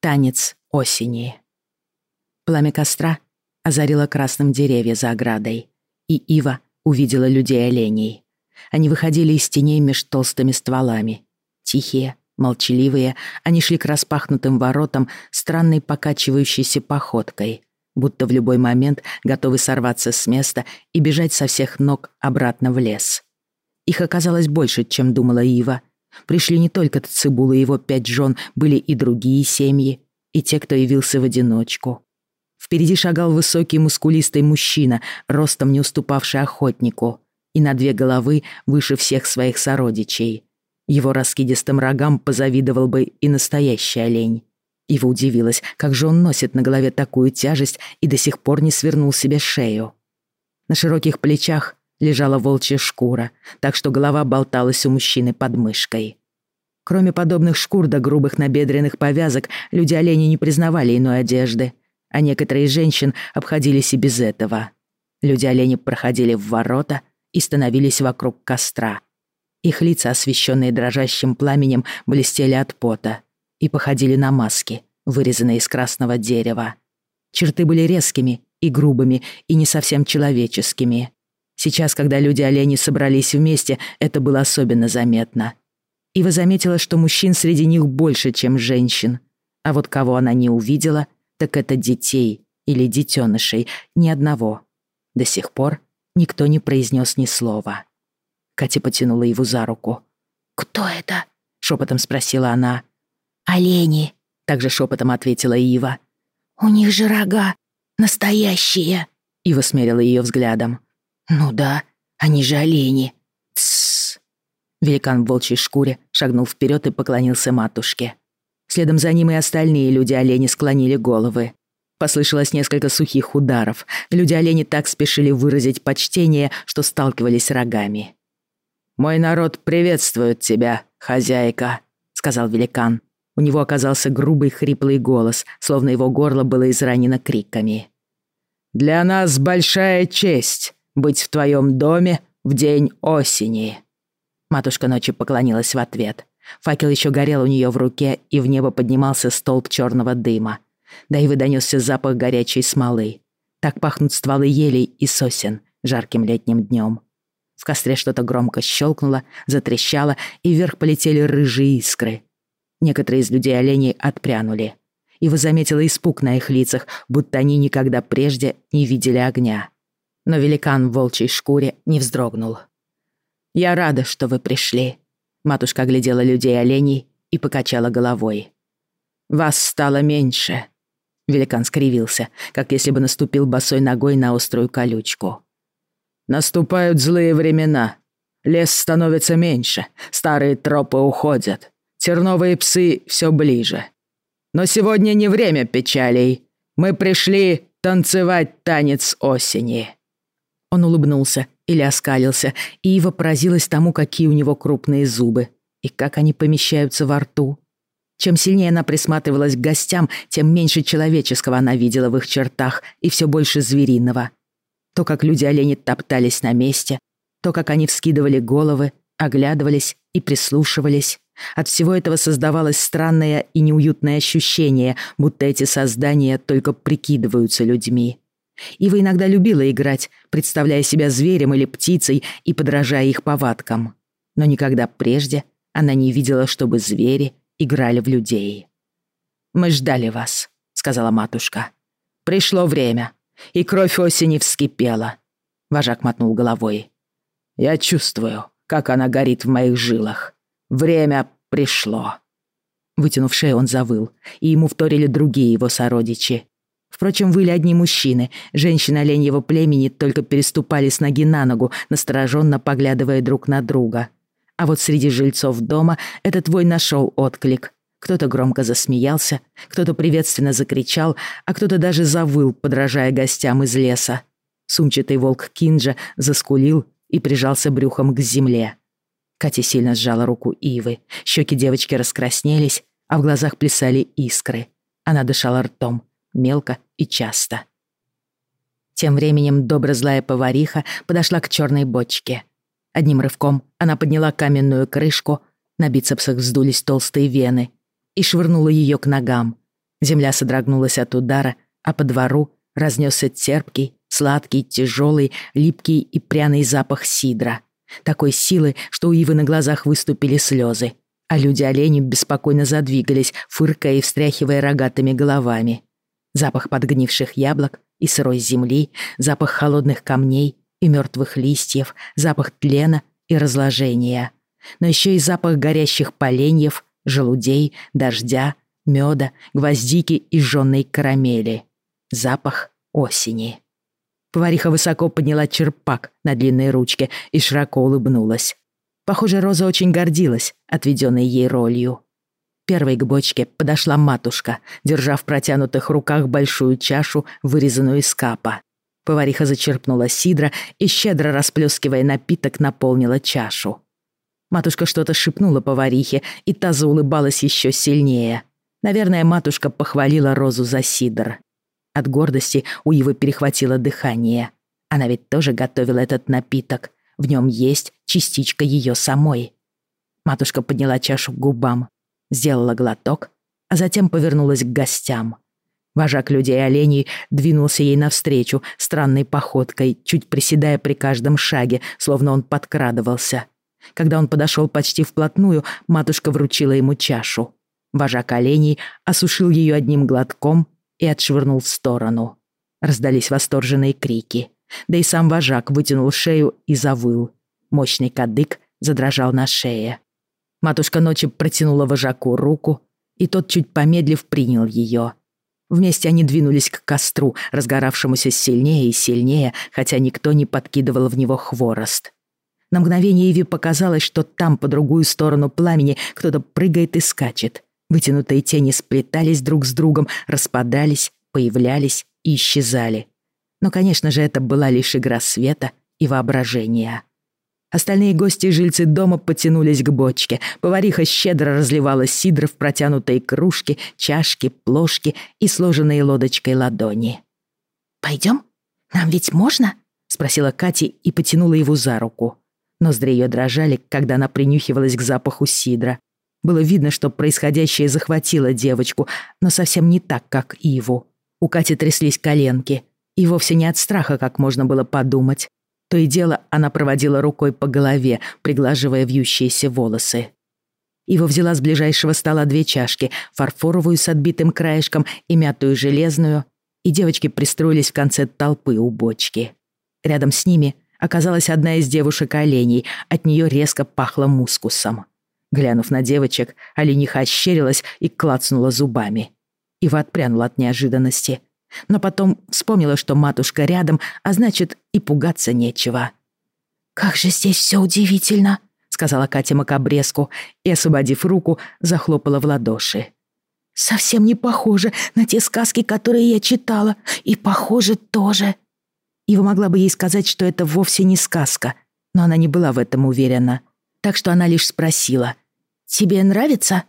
Танец осени. Пламя костра озарило красным деревья за оградой, и Ива увидела людей-оленей. Они выходили из теней меж толстыми стволами. Тихие, молчаливые, они шли к распахнутым воротам странной покачивающейся походкой, будто в любой момент готовы сорваться с места и бежать со всех ног обратно в лес. Их оказалось больше, чем думала Ива. Пришли не только Цибула и его пять жен, были и другие семьи, и те, кто явился в одиночку. Впереди шагал высокий мускулистый мужчина, ростом не уступавший охотнику, и на две головы выше всех своих сородичей. Его раскидистым рогам позавидовал бы и настоящий олень. Ива удивилась, как же он носит на голове такую тяжесть и до сих пор не свернул себе шею. На широких плечах лежала волчья шкура, так что голова болталась у мужчины под мышкой. Кроме подобных шкур до грубых набедренных повязок, люди-олени не признавали иной одежды, а некоторые женщин обходились и без этого. Люди-олени проходили в ворота и становились вокруг костра. Их лица, освещенные дрожащим пламенем, блестели от пота и походили на маски, вырезанные из красного дерева. Черты были резкими и грубыми, и не совсем человеческими. Сейчас, когда люди-олени собрались вместе, это было особенно заметно. Ива заметила, что мужчин среди них больше, чем женщин. А вот кого она не увидела, так это детей или детенышей, ни одного. До сих пор никто не произнес ни слова. Катя потянула его за руку. «Кто это?» — шепотом спросила она. «Олени», — также шепотом ответила Ива. «У них же рога настоящие», — Ива смерила ее взглядом. «Ну да, они же олени». «Тссс». Великан в волчьей шкуре шагнул вперед и поклонился матушке. Следом за ним и остальные люди-олени склонили головы. Послышалось несколько сухих ударов. Люди-олени так спешили выразить почтение, что сталкивались рогами. «Мой народ приветствует тебя, хозяйка», — сказал великан. У него оказался грубый хриплый голос, словно его горло было изранено криками. «Для нас большая честь быть в твоем доме в день осени». Матушка ночи поклонилась в ответ. Факел еще горел у нее в руке, и в небо поднимался столб черного дыма. Да и выдонесся запах горячей смолы. Так пахнут стволы елей и сосен жарким летним днем. В костре что-то громко щелкнуло, затрещало, и вверх полетели рыжие искры. Некоторые из людей оленей отпрянули. Ива заметила испуг на их лицах, будто они никогда прежде не видели огня но великан в волчьей шкуре не вздрогнул. «Я рада, что вы пришли», — матушка оглядела людей-оленей и покачала головой. «Вас стало меньше», — великан скривился, как если бы наступил босой ногой на острую колючку. «Наступают злые времена. Лес становится меньше, старые тропы уходят, терновые псы все ближе. Но сегодня не время печалей. Мы пришли танцевать танец осени». Он улыбнулся или оскалился, и Ива поразилась тому, какие у него крупные зубы и как они помещаются во рту. Чем сильнее она присматривалась к гостям, тем меньше человеческого она видела в их чертах и все больше звериного. То, как люди-олени топтались на месте, то, как они вскидывали головы, оглядывались и прислушивались. От всего этого создавалось странное и неуютное ощущение, будто эти создания только прикидываются людьми. Ива иногда любила играть, представляя себя зверем или птицей и подражая их повадкам. Но никогда прежде она не видела, чтобы звери играли в людей. «Мы ждали вас», — сказала матушка. «Пришло время, и кровь осени вскипела», — вожак мотнул головой. «Я чувствую, как она горит в моих жилах. Время пришло». Вытянув шею, он завыл, и ему вторили другие его сородичи. Впрочем, выли одни мужчины. Женщины оленьего племени только переступали с ноги на ногу, настороженно поглядывая друг на друга. А вот среди жильцов дома этот вой нашел отклик. Кто-то громко засмеялся, кто-то приветственно закричал, а кто-то даже завыл, подражая гостям из леса. Сумчатый волк Кинджа заскулил и прижался брюхом к земле. Катя сильно сжала руку Ивы. Щеки девочки раскраснелись, а в глазах плясали искры. Она дышала ртом, мелко и часто. Тем временем добро-злая повариха подошла к черной бочке. Одним рывком она подняла каменную крышку, на бицепсах вздулись толстые вены, и швырнула ее к ногам. Земля содрогнулась от удара, а по двору разнесся терпкий, сладкий, тяжелый, липкий и пряный запах сидра. Такой силы, что у Ивы на глазах выступили слезы, а люди-олени беспокойно задвигались, фыркая и встряхивая рогатыми головами. Запах подгнивших яблок и сырой земли, запах холодных камней и мертвых листьев, запах тлена и разложения. Но еще и запах горящих поленьев, желудей, дождя, меда, гвоздики и жжённой карамели. Запах осени. Повариха высоко подняла черпак на длинной ручке и широко улыбнулась. Похоже, Роза очень гордилась отведенной ей ролью. Первой к бочке подошла матушка, держа в протянутых руках большую чашу, вырезанную из капа. Повариха зачерпнула сидра и, щедро расплескивая напиток, наполнила чашу. Матушка что-то шепнула поварихе, и та заулыбалась еще сильнее. Наверное, матушка похвалила Розу за сидр. От гордости у Ивы перехватило дыхание. Она ведь тоже готовила этот напиток. В нем есть частичка ее самой. Матушка подняла чашу к губам, сделала глоток, а затем повернулась к гостям. Вожак людей-оленей двинулся ей навстречу странной походкой, чуть приседая при каждом шаге, словно он подкрадывался. Когда он подошел почти вплотную, матушка вручила ему чашу. Вожак оленей осушил ее одним глотком и отшвырнул в сторону. Раздались восторженные крики. Да и сам вожак вытянул шею и завыл. Мощный кадык задрожал на шее. Матушка ночи протянула вожаку руку, и тот, чуть помедлив, принял ее. Вместе они двинулись к костру, разгоравшемуся сильнее и сильнее, хотя никто не подкидывал в него хворост. На мгновение Иви показалось, что там, по другую сторону пламени, кто-то прыгает и скачет. Вытянутые тени сплетались друг с другом, распадались, появлялись и исчезали. Но, конечно же, это была лишь игра света и воображения. Остальные гости и жильцы дома потянулись к бочке. Повариха щедро разливала сидр в протянутые кружки, чашки, плошки и сложенные лодочкой ладони. «Пойдем? Нам ведь можно?» — спросила Катя и потянула его за руку. Ноздри ее дрожали, когда она принюхивалась к запаху сидра. Было видно, что происходящее захватило девочку, но совсем не так, как Иву. У Кати тряслись коленки. И вовсе не от страха, как можно было подумать. То и дело она проводила рукой по голове, приглаживая вьющиеся волосы. Ива взяла с ближайшего стола две чашки, фарфоровую с отбитым краешком и мятую железную, и девочки пристроились в конце толпы у бочки. Рядом с ними оказалась одна из девушек-оленей, от нее резко пахло мускусом. Глянув на девочек, олениха ощерилась и клацнула зубами. Ива отпрянула от неожиданности. Но потом вспомнила, что матушка рядом, а значит, и пугаться нечего. «Как же здесь все удивительно!» — сказала Катя Макабреску и, освободив руку, захлопала в ладоши. «Совсем не похоже на те сказки, которые я читала, и похоже тоже». Ива могла бы ей сказать, что это вовсе не сказка, но она не была в этом уверена так что она лишь спросила. «Тебе нравится?»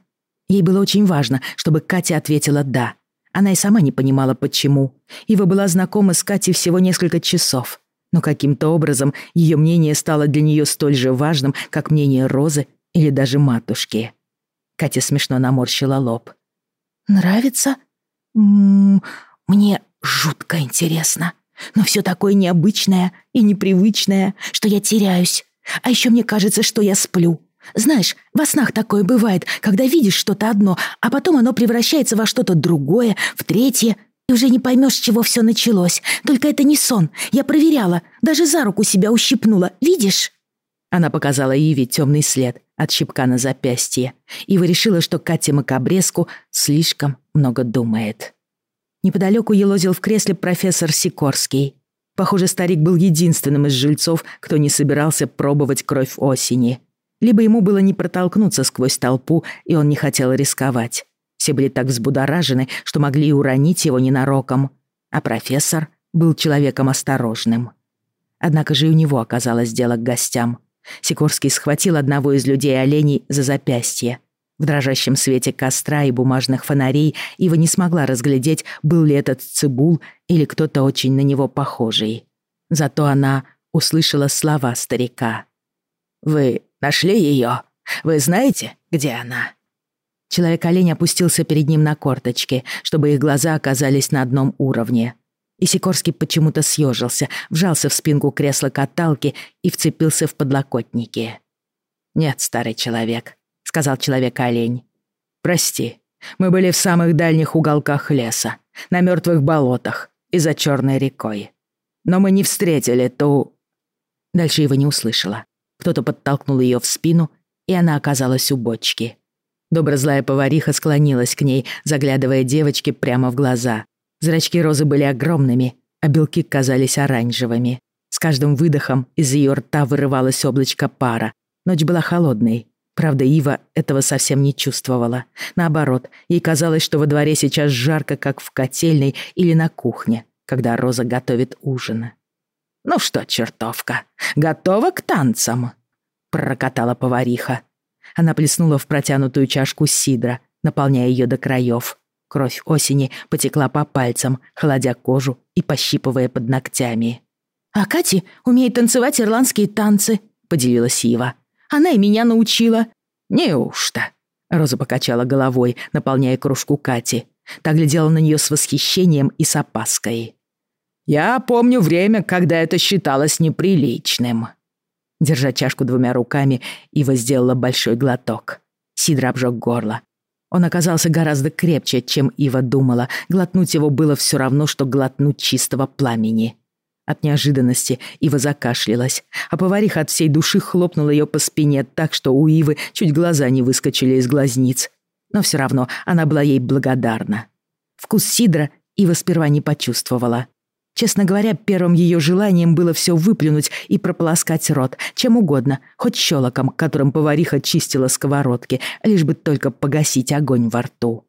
Ей было очень важно, чтобы Катя ответила «да». Она и сама не понимала, почему. Ива была знакома с Катей всего несколько часов. Но каким-то образом ее мнение стало для нее столь же важным, как мнение Розы или даже матушки. Катя смешно наморщила лоб. «Нравится? М -м, мне жутко интересно. Но все такое необычное и непривычное, что я теряюсь. А еще мне кажется, что я сплю. Знаешь, во снах такое бывает, когда видишь что-то одно, а потом оно превращается во что-то другое, в третье, и уже не поймешь, с чего все началось. Только это не сон. Я проверяла, даже за руку себя ущипнула. Видишь?» Она показала Иве темный след от щипка на запястье. Ива решила, что Катя Макабреску слишком много думает. Неподалеку елозил в кресле профессор Сикорский. Похоже, старик был единственным из жильцов, кто не собирался пробовать кровь осени. Либо ему было не протолкнуться сквозь толпу, и он не хотел рисковать. Все были так взбудоражены, что могли и уронить его ненароком. А профессор был человеком осторожным. Однако же и у него оказалось дело к гостям. Сикорский схватил одного из людей-оленей за запястье. В дрожащем свете костра и бумажных фонарей Ива не смогла разглядеть, был ли этот цибул или кто-то очень на него похожий. Зато она услышала слова старика. «Вы нашли ее? Вы знаете, где она?» Человек-олень опустился перед ним на корточки, чтобы их глаза оказались на одном уровне. И Сикорский почему-то съежился, вжался в спинку кресла-каталки и вцепился в подлокотники. «Нет, старый человек», — сказал человек-олень. «Прости, мы были в самых дальних уголках леса, на мертвых болотах и за Черной рекой. Но мы не встретили ту...» Дальше его не услышала. Кто-то подтолкнул ее в спину, и она оказалась у бочки. Доброзлая повариха склонилась к ней, заглядывая девочке прямо в глаза. Зрачки Розы были огромными, а белки казались оранжевыми. С каждым выдохом из ее рта вырывалось облачко пара. Ночь была холодной. Правда, Ива этого совсем не чувствовала. Наоборот, ей казалось, что во дворе сейчас жарко, как в котельной или на кухне, когда Роза готовит ужин. «Ну что, чертовка, готова к танцам?» — прокатала повариха. Она плеснула в протянутую чашку сидра, наполняя ее до краев. Кровь осени потекла по пальцам, холодя кожу и пощипывая под ногтями. «А Кати умеет танцевать ирландские танцы», — поделилась Ива. «Она и меня научила». «Неужто?» — Роза покачала головой, наполняя кружку Кати. Та глядела на нее с восхищением и с опаской. «Я помню время, когда это считалось неприличным». Держа чашку двумя руками, Ива сделала большой глоток. Сидра обжег горло. Он оказался гораздо крепче, чем Ива думала. Глотнуть его было все равно, что глотнуть чистого пламени. От неожиданности Ива закашлялась, а повариха от всей души хлопнула ее по спине так, что у Ивы чуть глаза не выскочили из глазниц. Но все равно она была ей благодарна. Вкус сидра Ива сперва не почувствовала. Честно говоря, первым ее желанием было все выплюнуть и прополоскать рот, чем угодно, хоть щелоком, которым повариха чистила сковородки, лишь бы только погасить огонь во рту.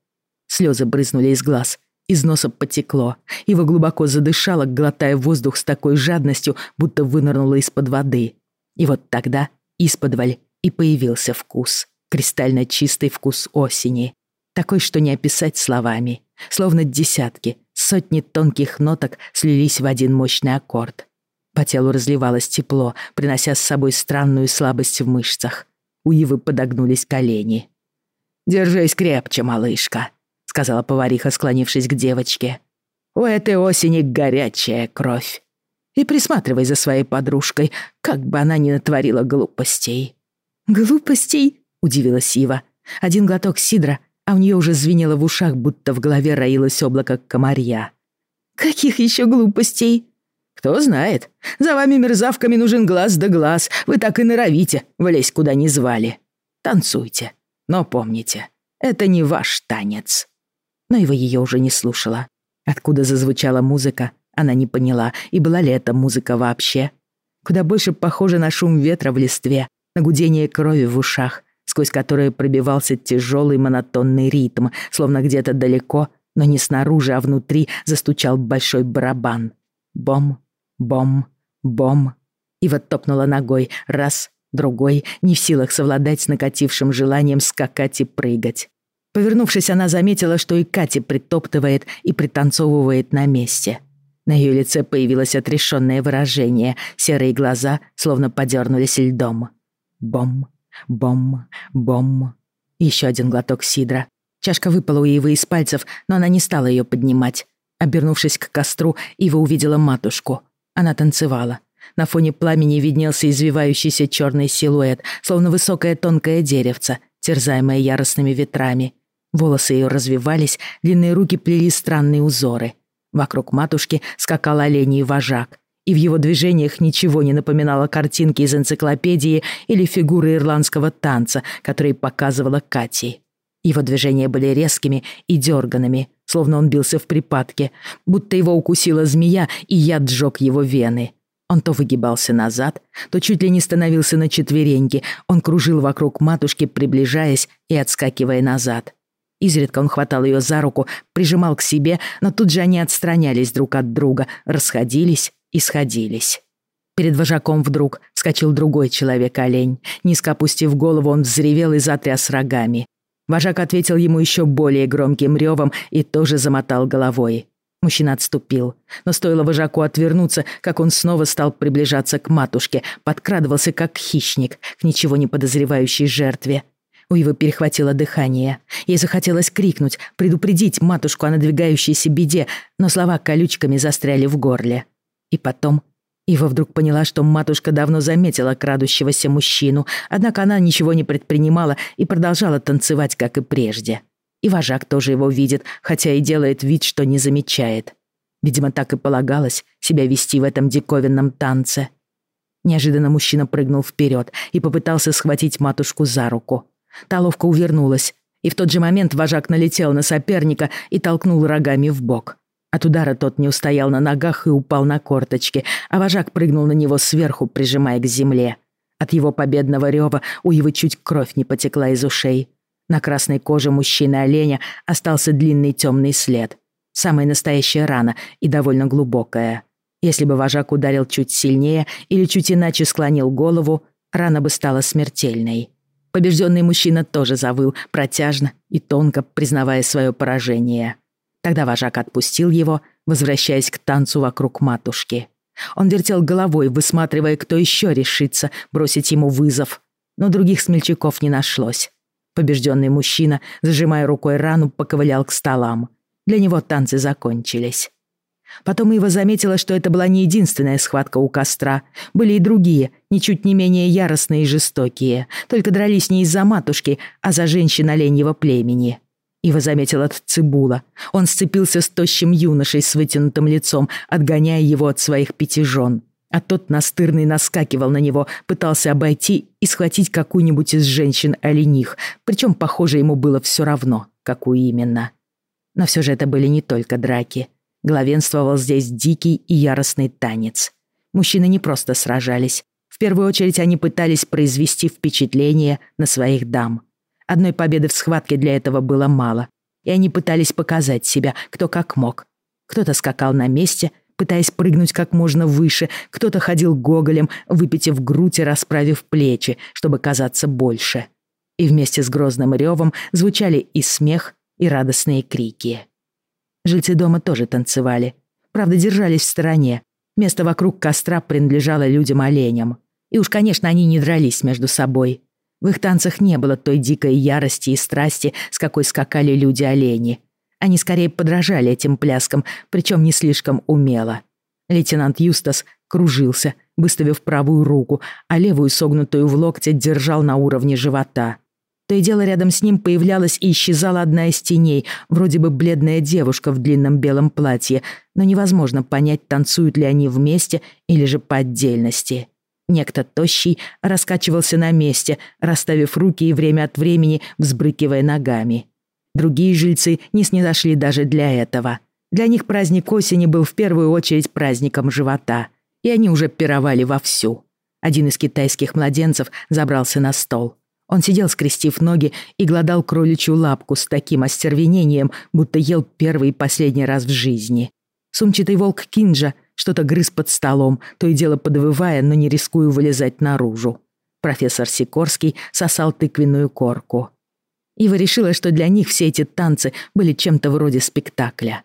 Слезы брызнули из глаз, из носа потекло. Его глубоко задышало, глотая воздух с такой жадностью, будто вынырнула из-под воды. И вот тогда из-под и появился вкус. Кристально чистый вкус осени. Такой, что не описать словами. Словно десятки, Сотни тонких ноток слились в один мощный аккорд. По телу разливалось тепло, принося с собой странную слабость в мышцах. У Ивы подогнулись колени. «Держись крепче, малышка», — сказала повариха, склонившись к девочке. «У этой осени горячая кровь. И присматривай за своей подружкой, как бы она ни натворила глупостей». «Глупостей?» — удивилась Ива. Один глоток сидра, а у нее уже звенело в ушах, будто в голове роилось облако комарья. «Каких еще глупостей?» «Кто знает. За вами, мерзавками, нужен глаз да глаз. Вы так и норовите, влезть куда не звали. Танцуйте. Но помните, это не ваш танец». Но его ее уже не слушала. Откуда зазвучала музыка, она не поняла, и была ли это музыка вообще. Куда больше похоже на шум ветра в листве, на гудение крови в ушах, сквозь которые пробивался тяжелый монотонный ритм, словно где-то далеко, но не снаружи, а внутри застучал большой барабан. Бом, бом, бом. Ива топнула ногой раз, другой, не в силах совладать с накатившим желанием скакать и прыгать. Повернувшись, она заметила, что и Катя притоптывает и пританцовывает на месте. На ее лице появилось отрешенное выражение, серые глаза словно подернулись льдом. Бом, Бом, бом. Еще один глоток сидра. Чашка выпала у Ивы из пальцев, но она не стала ее поднимать. Обернувшись к костру, Ива увидела матушку. Она танцевала. На фоне пламени виднелся извивающийся черный силуэт, словно высокое тонкое деревце, терзаемое яростными ветрами. Волосы ее развивались, длинные руки плели странные узоры. Вокруг матушки скакал оленей вожак и в его движениях ничего не напоминало картинки из энциклопедии или фигуры ирландского танца, которые показывала Кати. Его движения были резкими и дерганными, словно он бился в припадке, будто его укусила змея, и яд сжег его вены. Он то выгибался назад, то чуть ли не становился на четвереньки, он кружил вокруг матушки, приближаясь и отскакивая назад. Изредка он хватал ее за руку, прижимал к себе, но тут же они отстранялись друг от друга, расходились и сходились. Перед вожаком вдруг вскочил другой человек-олень. Низко опустив голову, он взревел и затряс рогами. Вожак ответил ему еще более громким ревом и тоже замотал головой. Мужчина отступил, но стоило вожаку отвернуться, как он снова стал приближаться к матушке, подкрадывался как хищник к ничего не подозревающей жертве. У Ивы перехватило дыхание. Ей захотелось крикнуть, предупредить матушку о надвигающейся беде, но слова колючками застряли в горле. И потом Ива вдруг поняла, что матушка давно заметила крадущегося мужчину, однако она ничего не предпринимала и продолжала танцевать, как и прежде. И вожак тоже его видит, хотя и делает вид, что не замечает. Видимо, так и полагалось себя вести в этом диковинном танце. Неожиданно мужчина прыгнул вперед и попытался схватить матушку за руку. Та ловко увернулась, и в тот же момент вожак налетел на соперника и толкнул рогами в бок. От удара тот не устоял на ногах и упал на корточки, а вожак прыгнул на него сверху, прижимая к земле. От его победного рева у его чуть кровь не потекла из ушей. На красной коже мужчины-оленя остался длинный темный след. Самая настоящая рана и довольно глубокая. Если бы вожак ударил чуть сильнее или чуть иначе склонил голову, рана бы стала смертельной. Побежденный мужчина тоже завыл, протяжно и тонко признавая свое поражение. Тогда вожак отпустил его, возвращаясь к танцу вокруг матушки. Он вертел головой, высматривая, кто еще решится бросить ему вызов. Но других смельчаков не нашлось. Побежденный мужчина, зажимая рукой рану, поковылял к столам. Для него танцы закончились. Потом Ива заметила, что это была не единственная схватка у костра. Были и другие, ничуть не менее яростные и жестокие. Только дрались не из-за матушки, а за женщин оленьего племени. Ива заметила Цибула. Он сцепился с тощим юношей с вытянутым лицом, отгоняя его от своих пяти жен. А тот настырный наскакивал на него, пытался обойти и схватить какую-нибудь из женщин олених, причем, похоже, ему было все равно, какую именно. Но все же это были не только драки. Главенствовал здесь дикий и яростный танец. Мужчины не просто сражались. В первую очередь они пытались произвести впечатление на своих дам. Одной победы в схватке для этого было мало. И они пытались показать себя, кто как мог. Кто-то скакал на месте, пытаясь прыгнуть как можно выше, кто-то ходил гоголем, выпитив грудь и расправив плечи, чтобы казаться больше. И вместе с грозным ревом звучали и смех, и радостные крики. Жильцы дома тоже танцевали. Правда, держались в стороне. Место вокруг костра принадлежало людям-оленям. И уж, конечно, они не дрались между собой. В их танцах не было той дикой ярости и страсти, с какой скакали люди-олени. Они скорее подражали этим пляскам, причем не слишком умело. Лейтенант Юстас кружился, выставив правую руку, а левую, согнутую в локте, держал на уровне живота. То и дело рядом с ним появлялась и исчезала одна из теней, вроде бы бледная девушка в длинном белом платье, но невозможно понять, танцуют ли они вместе или же по отдельности. Некто тощий раскачивался на месте, расставив руки и время от времени взбрыкивая ногами. Другие жильцы не снизошли даже для этого. Для них праздник осени был в первую очередь праздником живота, и они уже пировали вовсю. Один из китайских младенцев забрался на стол. Он сидел, скрестив ноги, и гладал кроличью лапку с таким остервенением, будто ел первый и последний раз в жизни. Сумчатый волк Кинджа что-то грыз под столом, то и дело подвывая, но не рискуя вылезать наружу. Профессор Сикорский сосал тыквенную корку. Ива решила, что для них все эти танцы были чем-то вроде спектакля.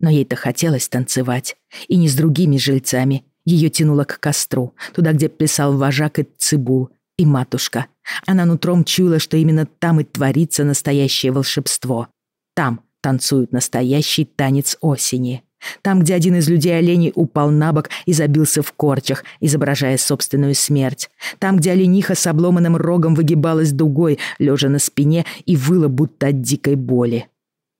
Но ей-то хотелось танцевать. И не с другими жильцами. Ее тянуло к костру, туда, где плясал вожак и цибул, и матушка. Она нутром чуяла, что именно там и творится настоящее волшебство. Там танцуют настоящий танец осени. Там, где один из людей-оленей упал на бок и забился в корчах, изображая собственную смерть. Там, где олениха с обломанным рогом выгибалась дугой, лежа на спине и выла будто от дикой боли.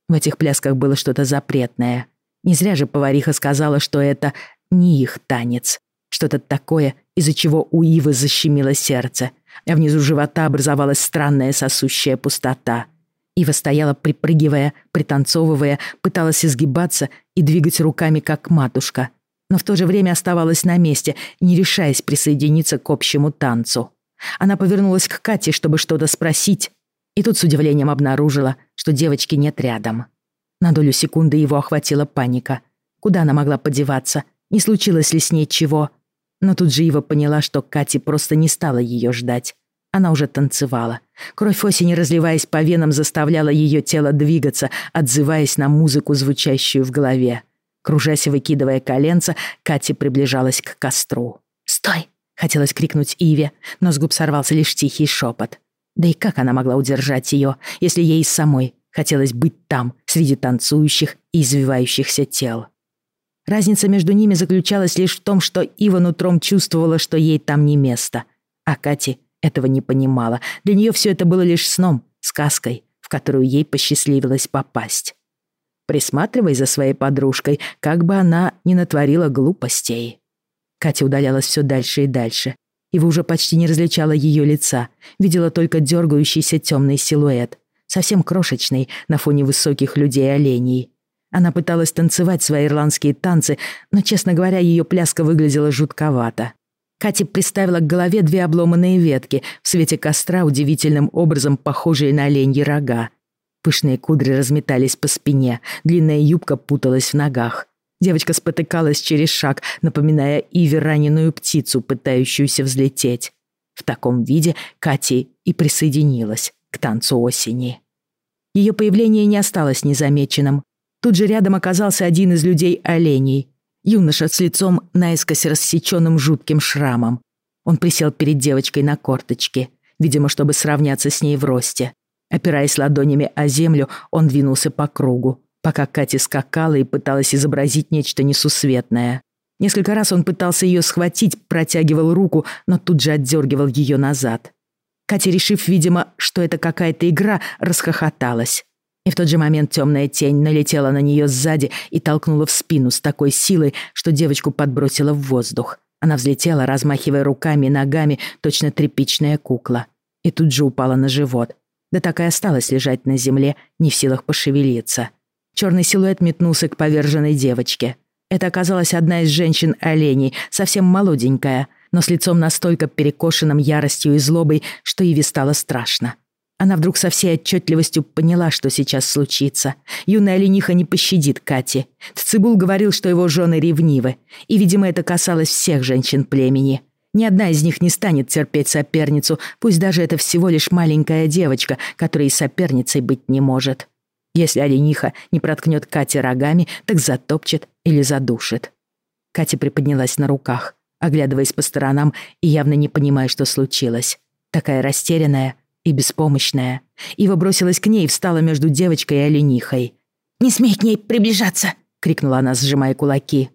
В этих плясках было что-то запретное. Не зря же повариха сказала, что это не их танец. Что-то такое, из-за чего у Ивы защемило сердце, а внизу живота образовалась странная сосущая пустота — Ива стояла, припрыгивая, пританцовывая, пыталась изгибаться и двигать руками, как матушка, но в то же время оставалась на месте, не решаясь присоединиться к общему танцу. Она повернулась к Кате, чтобы что-то спросить, и тут с удивлением обнаружила, что девочки нет рядом. На долю секунды его охватила паника. Куда она могла подеваться? Не случилось ли с ней чего? Но тут же Ива поняла, что Кате просто не стала ее ждать. Она уже танцевала. Кровь осени, разливаясь по венам, заставляла ее тело двигаться, отзываясь на музыку, звучащую в голове. Кружась и выкидывая коленца, Катя приближалась к костру. «Стой!» — хотелось крикнуть Иве, но с губ сорвался лишь тихий шепот. Да и как она могла удержать ее, если ей самой хотелось быть там, среди танцующих и извивающихся тел? Разница между ними заключалась лишь в том, что Ива нутром чувствовала, что ей там не место, а Кати этого не понимала. Для нее все это было лишь сном, сказкой, в которую ей посчастливилось попасть. Присматривай за своей подружкой, как бы она ни натворила глупостей. Катя удалялась все дальше и дальше. Ива уже почти не различала ее лица, видела только дергающийся темный силуэт, совсем крошечный на фоне высоких людей-оленей. Она пыталась танцевать свои ирландские танцы, но, честно говоря, ее пляска выглядела жутковато. Катя приставила к голове две обломанные ветки, в свете костра удивительным образом похожие на оленьи рога. Пышные кудри разметались по спине, длинная юбка путалась в ногах. Девочка спотыкалась через шаг, напоминая Иве раненую птицу, пытающуюся взлететь. В таком виде Катя и присоединилась к танцу осени. Ее появление не осталось незамеченным. Тут же рядом оказался один из людей-оленей, Юноша с лицом наискось рассеченным жутким шрамом. Он присел перед девочкой на корточке, видимо, чтобы сравняться с ней в росте. Опираясь ладонями о землю, он двинулся по кругу, пока Катя скакала и пыталась изобразить нечто несусветное. Несколько раз он пытался ее схватить, протягивал руку, но тут же отдергивал ее назад. Катя, решив, видимо, что это какая-то игра, расхохоталась. И в тот же момент темная тень налетела на нее сзади и толкнула в спину с такой силой, что девочку подбросила в воздух. Она взлетела, размахивая руками и ногами, точно тряпичная кукла. И тут же упала на живот. Да так и осталась лежать на земле, не в силах пошевелиться. Черный силуэт метнулся к поверженной девочке. Это оказалась одна из женщин-оленей, совсем молоденькая, но с лицом настолько перекошенным яростью и злобой, что Иве стало страшно. Она вдруг со всей отчетливостью поняла, что сейчас случится. Юная олениха не пощадит Кати. Цибул говорил, что его жены ревнивы, и, видимо, это касалось всех женщин племени. Ни одна из них не станет терпеть соперницу, пусть даже это всего лишь маленькая девочка, которая и соперницей быть не может. Если олениха не проткнет Кате рогами, так затопчет или задушит. Катя приподнялась на руках, оглядываясь по сторонам и явно не понимая, что случилось. Такая растерянная, и беспомощная. Ива бросилась к ней и встала между девочкой и оленихой. «Не смей к ней приближаться!» — крикнула она, сжимая кулаки.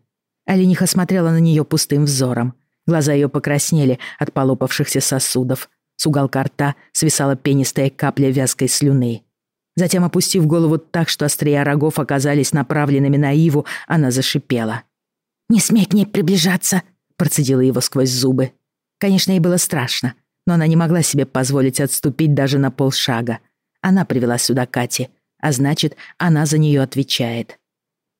Олениха смотрела на нее пустым взором. Глаза ее покраснели от полопавшихся сосудов. С уголка рта свисала пенистая капля вязкой слюны. Затем, опустив голову так, что острия рогов оказались направленными на Иву, она зашипела. «Не смей к ней приближаться!» — процедила его сквозь зубы. Конечно, ей было страшно но она не могла себе позволить отступить даже на полшага. Она привела сюда Кати, а значит, она за нее отвечает.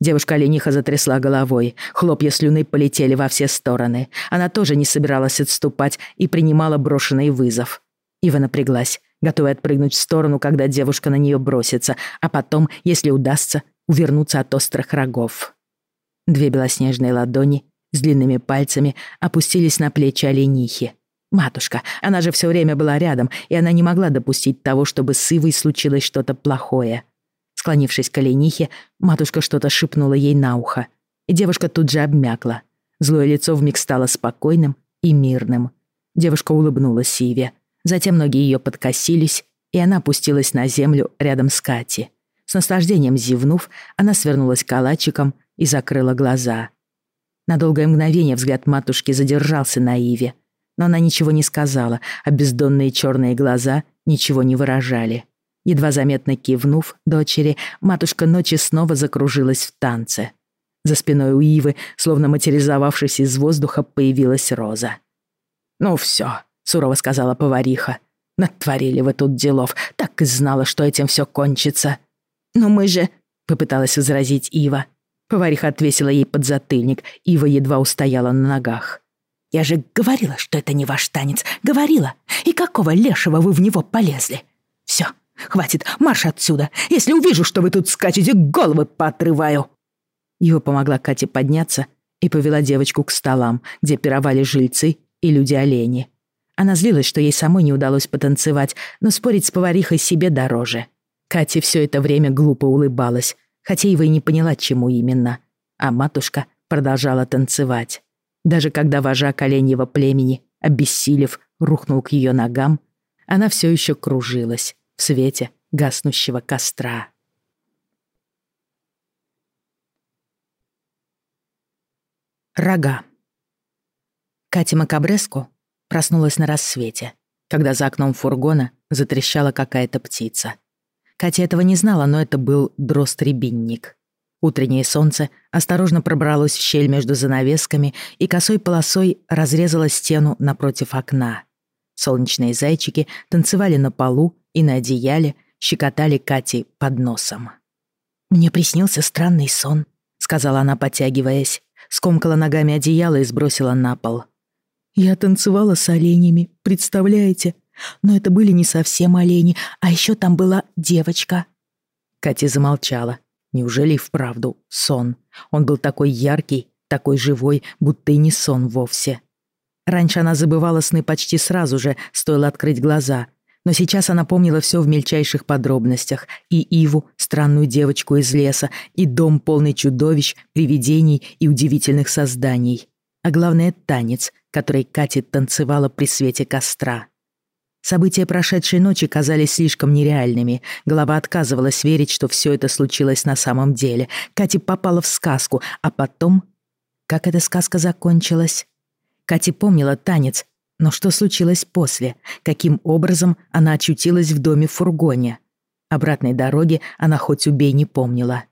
Девушка-олениха затрясла головой, хлопья слюны полетели во все стороны. Она тоже не собиралась отступать и принимала брошенный вызов. Ива напряглась, готовая отпрыгнуть в сторону, когда девушка на нее бросится, а потом, если удастся, увернуться от острых рогов. Две белоснежные ладони с длинными пальцами опустились на плечи оленихи. Матушка, она же все время была рядом, и она не могла допустить того, чтобы с Ивой случилось что-то плохое. Склонившись к оленихе, матушка что-то шепнула ей на ухо, и девушка тут же обмякла. Злое лицо вмиг стало спокойным и мирным. Девушка улыбнулась Иве. Затем ноги ее подкосились, и она опустилась на землю рядом с Кати. С наслаждением зевнув, она свернулась калачиком и закрыла глаза. На долгое мгновение взгляд матушки задержался на Иве — но она ничего не сказала, а бездонные черные глаза ничего не выражали. Едва заметно кивнув дочери, матушка ночи снова закружилась в танце. За спиной у Ивы, словно материализовавшись из воздуха, появилась Роза. «Ну все», — сурово сказала повариха. «Натворили вы тут делов, так и знала, что этим все кончится». «Но мы же...» — попыталась возразить Ива. Повариха отвесила ей подзатыльник, Ива едва устояла на ногах. Я же говорила, что это не ваш танец. Говорила. И какого лешего вы в него полезли? Все, хватит, марш отсюда. Если увижу, что вы тут скачете, головы поотрываю. Его помогла Кате подняться и повела девочку к столам, где пировали жильцы и люди-олени. Она злилась, что ей самой не удалось потанцевать, но спорить с поварихой себе дороже. Катя все это время глупо улыбалась, хотя Ива и не поняла, чему именно. А матушка продолжала танцевать. Даже когда вожак оленьего племени, обессилев, рухнул к ее ногам, Она все еще кружилась в свете гаснущего костра. Рога. Катя Макабреску проснулась на рассвете, когда за окном фургона затрещала какая-то птица. Катя этого не знала, но это был дрозд-рябинник. Утреннее солнце осторожно пробралось в щель между занавесками и косой полосой разрезало стену напротив окна. Солнечные зайчики танцевали на полу и на одеяле, щекотали Кати под носом. «Мне приснился странный сон», — сказала она, потягиваясь. Скомкала ногами одеяло и сбросила на пол. «Я танцевала с оленями, представляете? Но это были не совсем олени, а еще там была девочка». Катя замолчала. Неужели вправду сон? Он был такой яркий, такой живой, будто и не сон вовсе. Раньше она забывала сны почти сразу же, стоило открыть глаза. Но сейчас она помнила все в мельчайших подробностях. И Иву, странную девочку из леса, и дом полный чудовищ, привидений и удивительных созданий. А главное — танец, который Катя танцевала при свете костра. События прошедшей ночи казались слишком нереальными. Голова отказывалась верить, что все это случилось на самом деле. Катя попала в сказку, а потом... Как эта сказка закончилась? Катя помнила танец, но что случилось после? Каким образом она очутилась в доме в фургоне? Обратной дороги она хоть убей не помнила.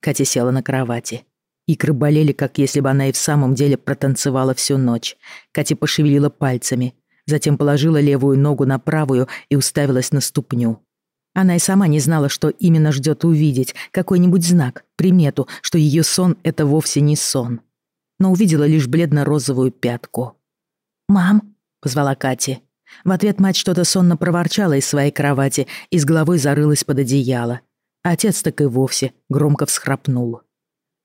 Катя села на кровати. Икры болели, как если бы она и в самом деле протанцевала всю ночь. Катя пошевелила пальцами, затем положила левую ногу на правую и уставилась на ступню. Она и сама не знала, что именно ждет увидеть, какой-нибудь знак, примету, что ее сон — это вовсе не сон. Но увидела лишь бледно-розовую пятку. «Мам!» — позвала Катя. В ответ мать что-то сонно проворчала из своей кровати и с головой зарылась под одеяло. Отец так и вовсе громко всхрапнул.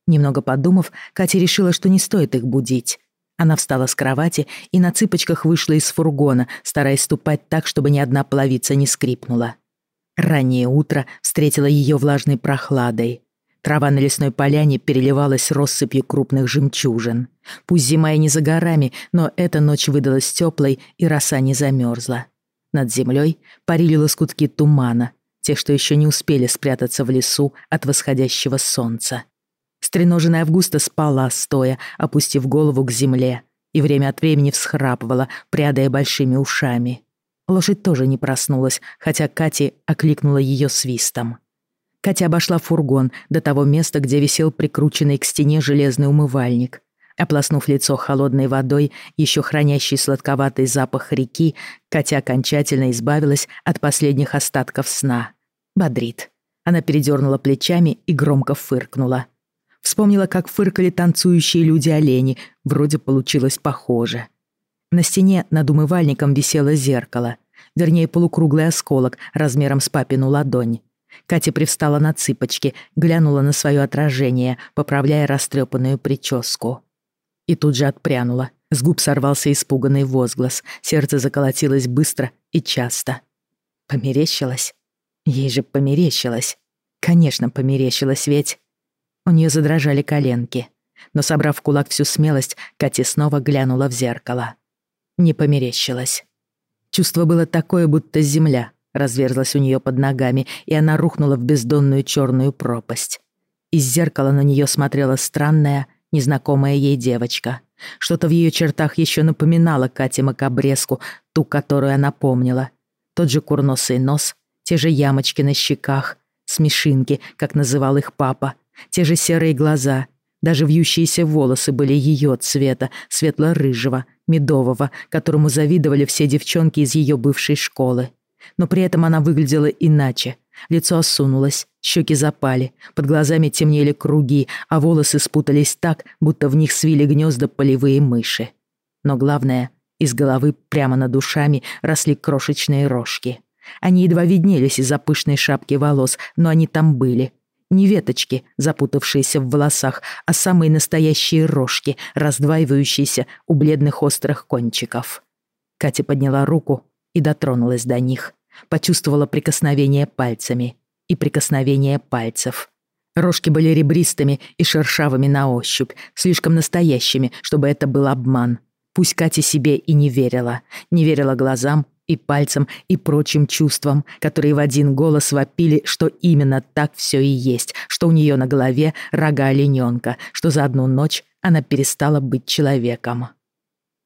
Немного подумав, Катя решила, что не стоит их будить. Она встала с кровати и на цыпочках вышла из фургона, стараясь ступать так, чтобы ни одна половица не скрипнула. Раннее утро встретило ее влажной прохладой. Трава на лесной поляне переливалась россыпью крупных жемчужин. Пусть зима и не за горами, но эта ночь выдалась теплой, и роса не замерзла. Над землей парили лоскутки тумана, те, что еще не успели спрятаться в лесу от восходящего солнца. Стреноженная Августа спала, стоя, опустив голову к земле, и время от времени всхрапывала, прядая большими ушами. Лошадь тоже не проснулась, хотя Катя окликнула ее свистом. Катя обошла фургон до того места, где висел прикрученный к стене железный умывальник. Оплоснув лицо холодной водой, еще хранящей сладковатый запах реки, Катя окончательно избавилась от последних остатков сна. Бодрит. Она передернула плечами и громко фыркнула. Вспомнила, как фыркали танцующие люди-олени. Вроде получилось похоже. На стене над умывальником висело зеркало. Вернее, полукруглый осколок размером с папину ладонь. Катя привстала на цыпочки, глянула на свое отражение, поправляя растрепанную прическу. И тут же отпрянула. С губ сорвался испуганный возглас. Сердце заколотилось быстро и часто. Померещилось? Ей же померещилось. Конечно, померещилось, ведь... У нее задрожали коленки. Но, собрав в кулак всю смелость, Катя снова глянула в зеркало. Не померещилась. Чувство было такое, будто земля разверзлась у нее под ногами, и она рухнула в бездонную черную пропасть. Из зеркала на нее смотрела странная, незнакомая ей девочка. Что-то в ее чертах еще напоминало Кате Макабреску, ту, которую она помнила. Тот же курносый нос, те же ямочки на щеках, смешинки, как называл их папа, те же серые глаза, даже вьющиеся волосы были ее цвета, светло-рыжего, медового, которому завидовали все девчонки из ее бывшей школы. Но при этом она выглядела иначе. Лицо осунулось, щеки запали, под глазами темнели круги, а волосы спутались так, будто в них свили гнезда полевые мыши. Но главное, из головы прямо над душами росли крошечные рожки. Они едва виднелись из-за пышной шапки волос, но они там были, не веточки, запутавшиеся в волосах, а самые настоящие рожки, раздваивающиеся у бледных острых кончиков. Катя подняла руку и дотронулась до них. Почувствовала прикосновение пальцами и прикосновение пальцев. Рожки были ребристыми и шершавыми на ощупь, слишком настоящими, чтобы это был обман. Пусть Катя себе и не верила. Не верила глазам, и пальцем, и прочим чувствам, которые в один голос вопили, что именно так все и есть, что у нее на голове рога олененка, что за одну ночь она перестала быть человеком.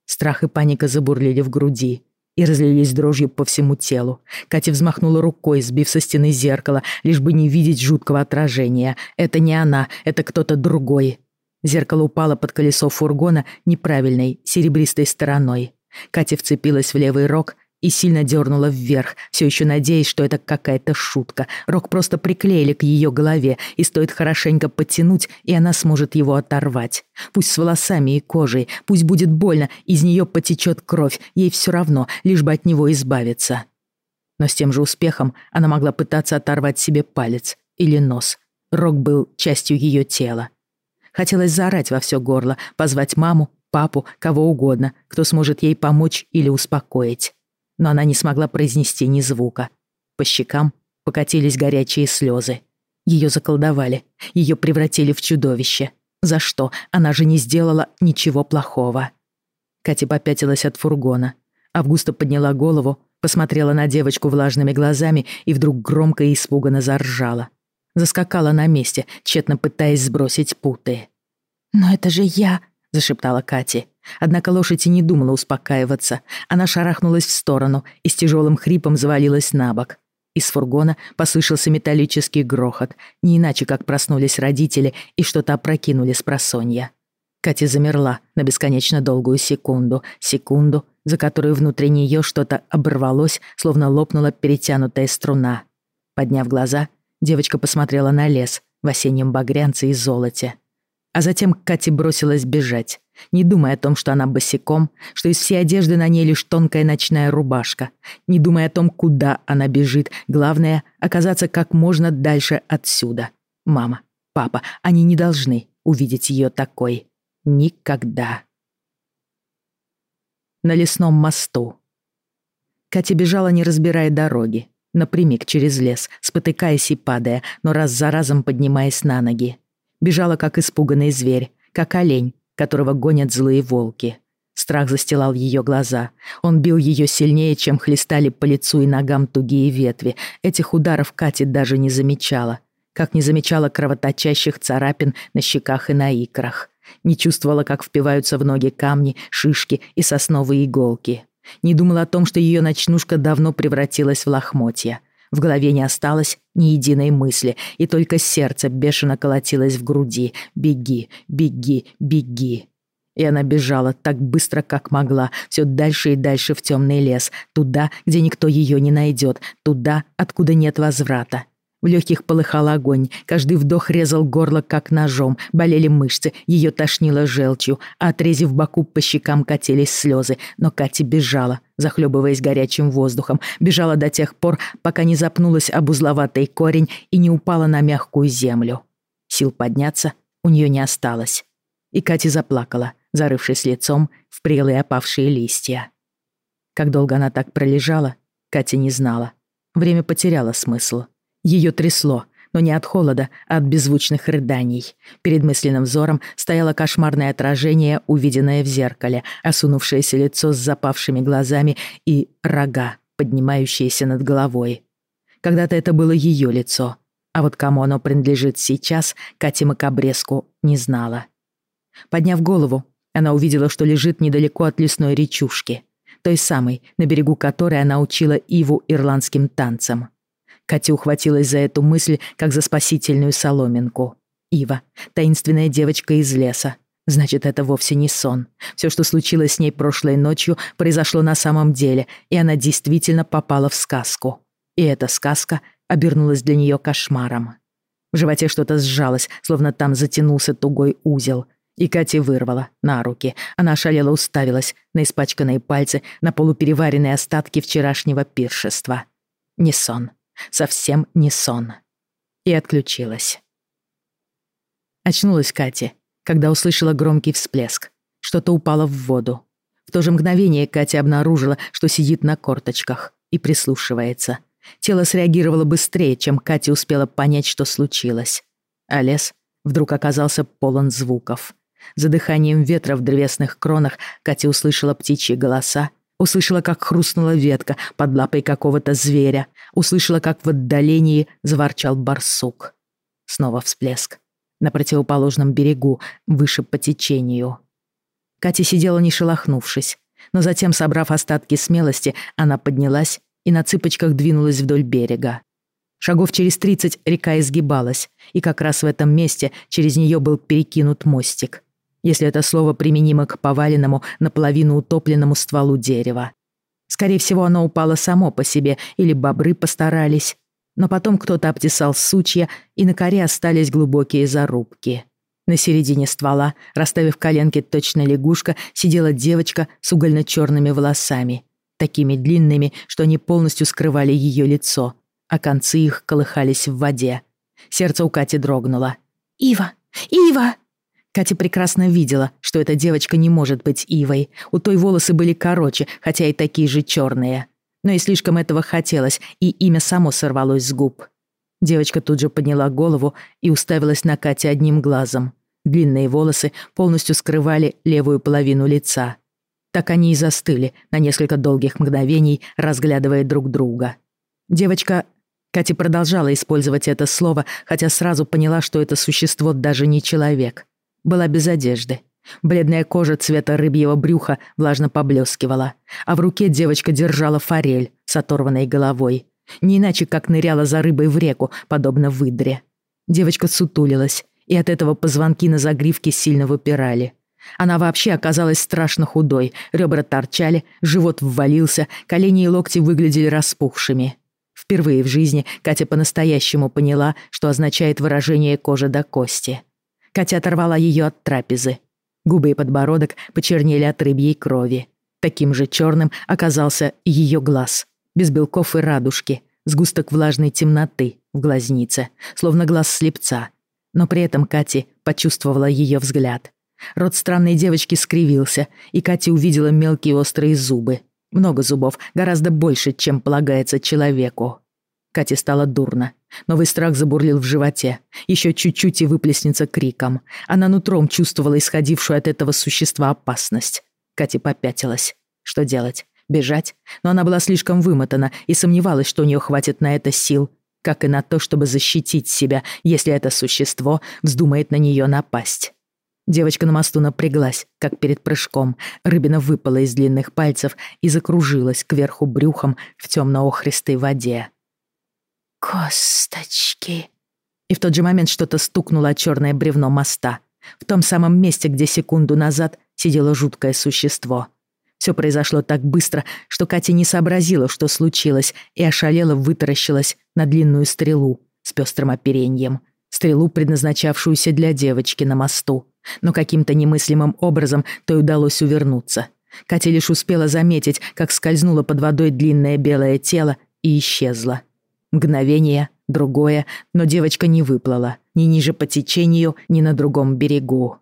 Страх и паника забурлили в груди и разлились дрожью по всему телу. Катя взмахнула рукой, сбив со стены зеркало, лишь бы не видеть жуткого отражения. Это не она, это кто-то другой. Зеркало упало под колесо фургона неправильной, серебристой стороной. Катя вцепилась в левый рог и сильно дернула вверх, все еще надеясь, что это какая-то шутка. Рог просто приклеили к ее голове, и стоит хорошенько подтянуть, и она сможет его оторвать. Пусть с волосами и кожей, пусть будет больно, из нее потечет кровь, ей все равно, лишь бы от него избавиться. Но с тем же успехом она могла пытаться оторвать себе палец или нос. Рог был частью ее тела. Хотелось заорать во все горло, позвать маму, папу, кого угодно, кто сможет ей помочь или успокоить но она не смогла произнести ни звука. По щекам покатились горячие слезы. Ее заколдовали, ее превратили в чудовище. За что? Она же не сделала ничего плохого. Катя попятилась от фургона. Августа подняла голову, посмотрела на девочку влажными глазами и вдруг громко и испуганно заржала. Заскакала на месте, тщетно пытаясь сбросить путы. «Но это же я!» — зашептала Катя. Однако лошадь и не думала успокаиваться. Она шарахнулась в сторону и с тяжелым хрипом завалилась на бок. Из фургона послышался металлический грохот, не иначе как проснулись родители и что-то опрокинули с просонья. Катя замерла на бесконечно долгую секунду, секунду, за которую внутри нее что-то оборвалось, словно лопнула перетянутая струна. Подняв глаза, девочка посмотрела на лес в осеннем багрянце и золоте. А затем Кате бросилась бежать не думая о том, что она босиком, что из всей одежды на ней лишь тонкая ночная рубашка, не думая о том, куда она бежит. Главное — оказаться как можно дальше отсюда. Мама, папа, они не должны увидеть ее такой. Никогда. На лесном мосту. Катя бежала, не разбирая дороги, напрямик через лес, спотыкаясь и падая, но раз за разом поднимаясь на ноги. Бежала, как испуганный зверь, как олень, которого гонят злые волки. Страх застилал ее глаза. Он бил ее сильнее, чем хлестали по лицу и ногам тугие ветви. Этих ударов Катя даже не замечала. Как не замечала кровоточащих царапин на щеках и на икрах. Не чувствовала, как впиваются в ноги камни, шишки и сосновые иголки. Не думала о том, что ее ночнушка давно превратилась в лохмотья. В голове не осталось ни единой мысли, и только сердце бешено колотилось в груди. «Беги, беги, беги!» И она бежала так быстро, как могла, все дальше и дальше в темный лес, туда, где никто ее не найдет, туда, откуда нет возврата. В легких полыхал огонь, каждый вдох резал горло, как ножом, болели мышцы, ее тошнило желчью, а отрезив боку по щекам катились слезы, но Катя бежала, захлебываясь горячим воздухом, бежала до тех пор, пока не запнулась об узловатый корень и не упала на мягкую землю. Сил подняться у нее не осталось. И Катя заплакала, зарывшись лицом в прелые опавшие листья. Как долго она так пролежала, Катя не знала. Время потеряло смысл. Ее трясло, но не от холода, а от беззвучных рыданий. Перед мысленным взором стояло кошмарное отражение, увиденное в зеркале, осунувшееся лицо с запавшими глазами и рога, поднимающиеся над головой. Когда-то это было ее лицо, а вот кому оно принадлежит сейчас, Катя Макабреску не знала. Подняв голову, она увидела, что лежит недалеко от лесной речушки, той самой, на берегу которой она учила Иву ирландским танцам. Катя ухватилась за эту мысль, как за спасительную соломинку. Ива, таинственная девочка из леса. Значит, это вовсе не сон. Все, что случилось с ней прошлой ночью, произошло на самом деле, и она действительно попала в сказку. И эта сказка обернулась для нее кошмаром. В животе что-то сжалось, словно там затянулся тугой узел. И Катя вырвала на руки. Она шалела уставилась на испачканные пальцы, на полупереваренные остатки вчерашнего пиршества. Не сон совсем не сон. И отключилась. Очнулась Катя, когда услышала громкий всплеск. Что-то упало в воду. В то же мгновение Катя обнаружила, что сидит на корточках и прислушивается. Тело среагировало быстрее, чем Катя успела понять, что случилось. А лес вдруг оказался полон звуков. За дыханием ветра в древесных кронах Катя услышала птичьи голоса, Услышала, как хрустнула ветка под лапой какого-то зверя. Услышала, как в отдалении заворчал барсук. Снова всплеск. На противоположном берегу, выше по течению. Катя сидела не шелохнувшись, но затем, собрав остатки смелости, она поднялась и на цыпочках двинулась вдоль берега. Шагов через тридцать река изгибалась, и как раз в этом месте через нее был перекинут мостик. Если это слово применимо к поваленному, наполовину утопленному стволу дерева. Скорее всего, оно упало само по себе, или бобры постарались. Но потом кто-то обтесал сучья, и на коре остались глубокие зарубки. На середине ствола, расставив коленки точно лягушка, сидела девочка с угольно-черными волосами, такими длинными, что они полностью скрывали ее лицо, а концы их колыхались в воде. Сердце у Кати дрогнуло. «Ива! Ива!» Катя прекрасно видела, что эта девочка не может быть Ивой. У той волосы были короче, хотя и такие же черные. Но и слишком этого хотелось, и имя само сорвалось с губ. Девочка тут же подняла голову и уставилась на Катю одним глазом. Длинные волосы полностью скрывали левую половину лица. Так они и застыли на несколько долгих мгновений, разглядывая друг друга. Девочка... Катя продолжала использовать это слово, хотя сразу поняла, что это существо даже не человек. Была без одежды. Бледная кожа цвета рыбьего брюха влажно поблескивала, а в руке девочка держала форель с оторванной головой. Не иначе, как ныряла за рыбой в реку, подобно выдре. Девочка сутулилась, и от этого позвонки на загривке сильно выпирали. Она вообще оказалась страшно худой, ребра торчали, живот ввалился, колени и локти выглядели распухшими. Впервые в жизни Катя по-настоящему поняла, что означает выражение кожи до кости. Катя оторвала ее от трапезы. Губы и подбородок почернели от рыбьей крови. Таким же черным оказался ее глаз, без белков и радужки, сгусток влажной темноты в глазнице, словно глаз слепца. Но при этом Катя почувствовала ее взгляд. Рот странной девочки скривился, и Катя увидела мелкие острые зубы. Много зубов, гораздо больше, чем полагается человеку. Кате стало дурно. Новый страх забурлил в животе. Еще чуть-чуть и выплеснется криком. Она нутром чувствовала исходившую от этого существа опасность. Катя попятилась. Что делать? Бежать? Но она была слишком вымотана и сомневалась, что у нее хватит на это сил, как и на то, чтобы защитить себя, если это существо вздумает на нее напасть. Девочка на мосту напряглась, как перед прыжком. Рыбина выпала из длинных пальцев и закружилась кверху брюхом в темно-охристой воде. «Косточки!» И в тот же момент что-то стукнуло о черное бревно моста. В том самом месте, где секунду назад сидело жуткое существо. Все произошло так быстро, что Катя не сообразила, что случилось, и ошалела вытаращилась на длинную стрелу с пестрым опереньем. Стрелу, предназначавшуюся для девочки на мосту но каким-то немыслимым образом то и удалось увернуться. Катя лишь успела заметить, как скользнуло под водой длинное белое тело и исчезло. Мгновение, другое, но девочка не выплыла, ни ниже по течению, ни на другом берегу.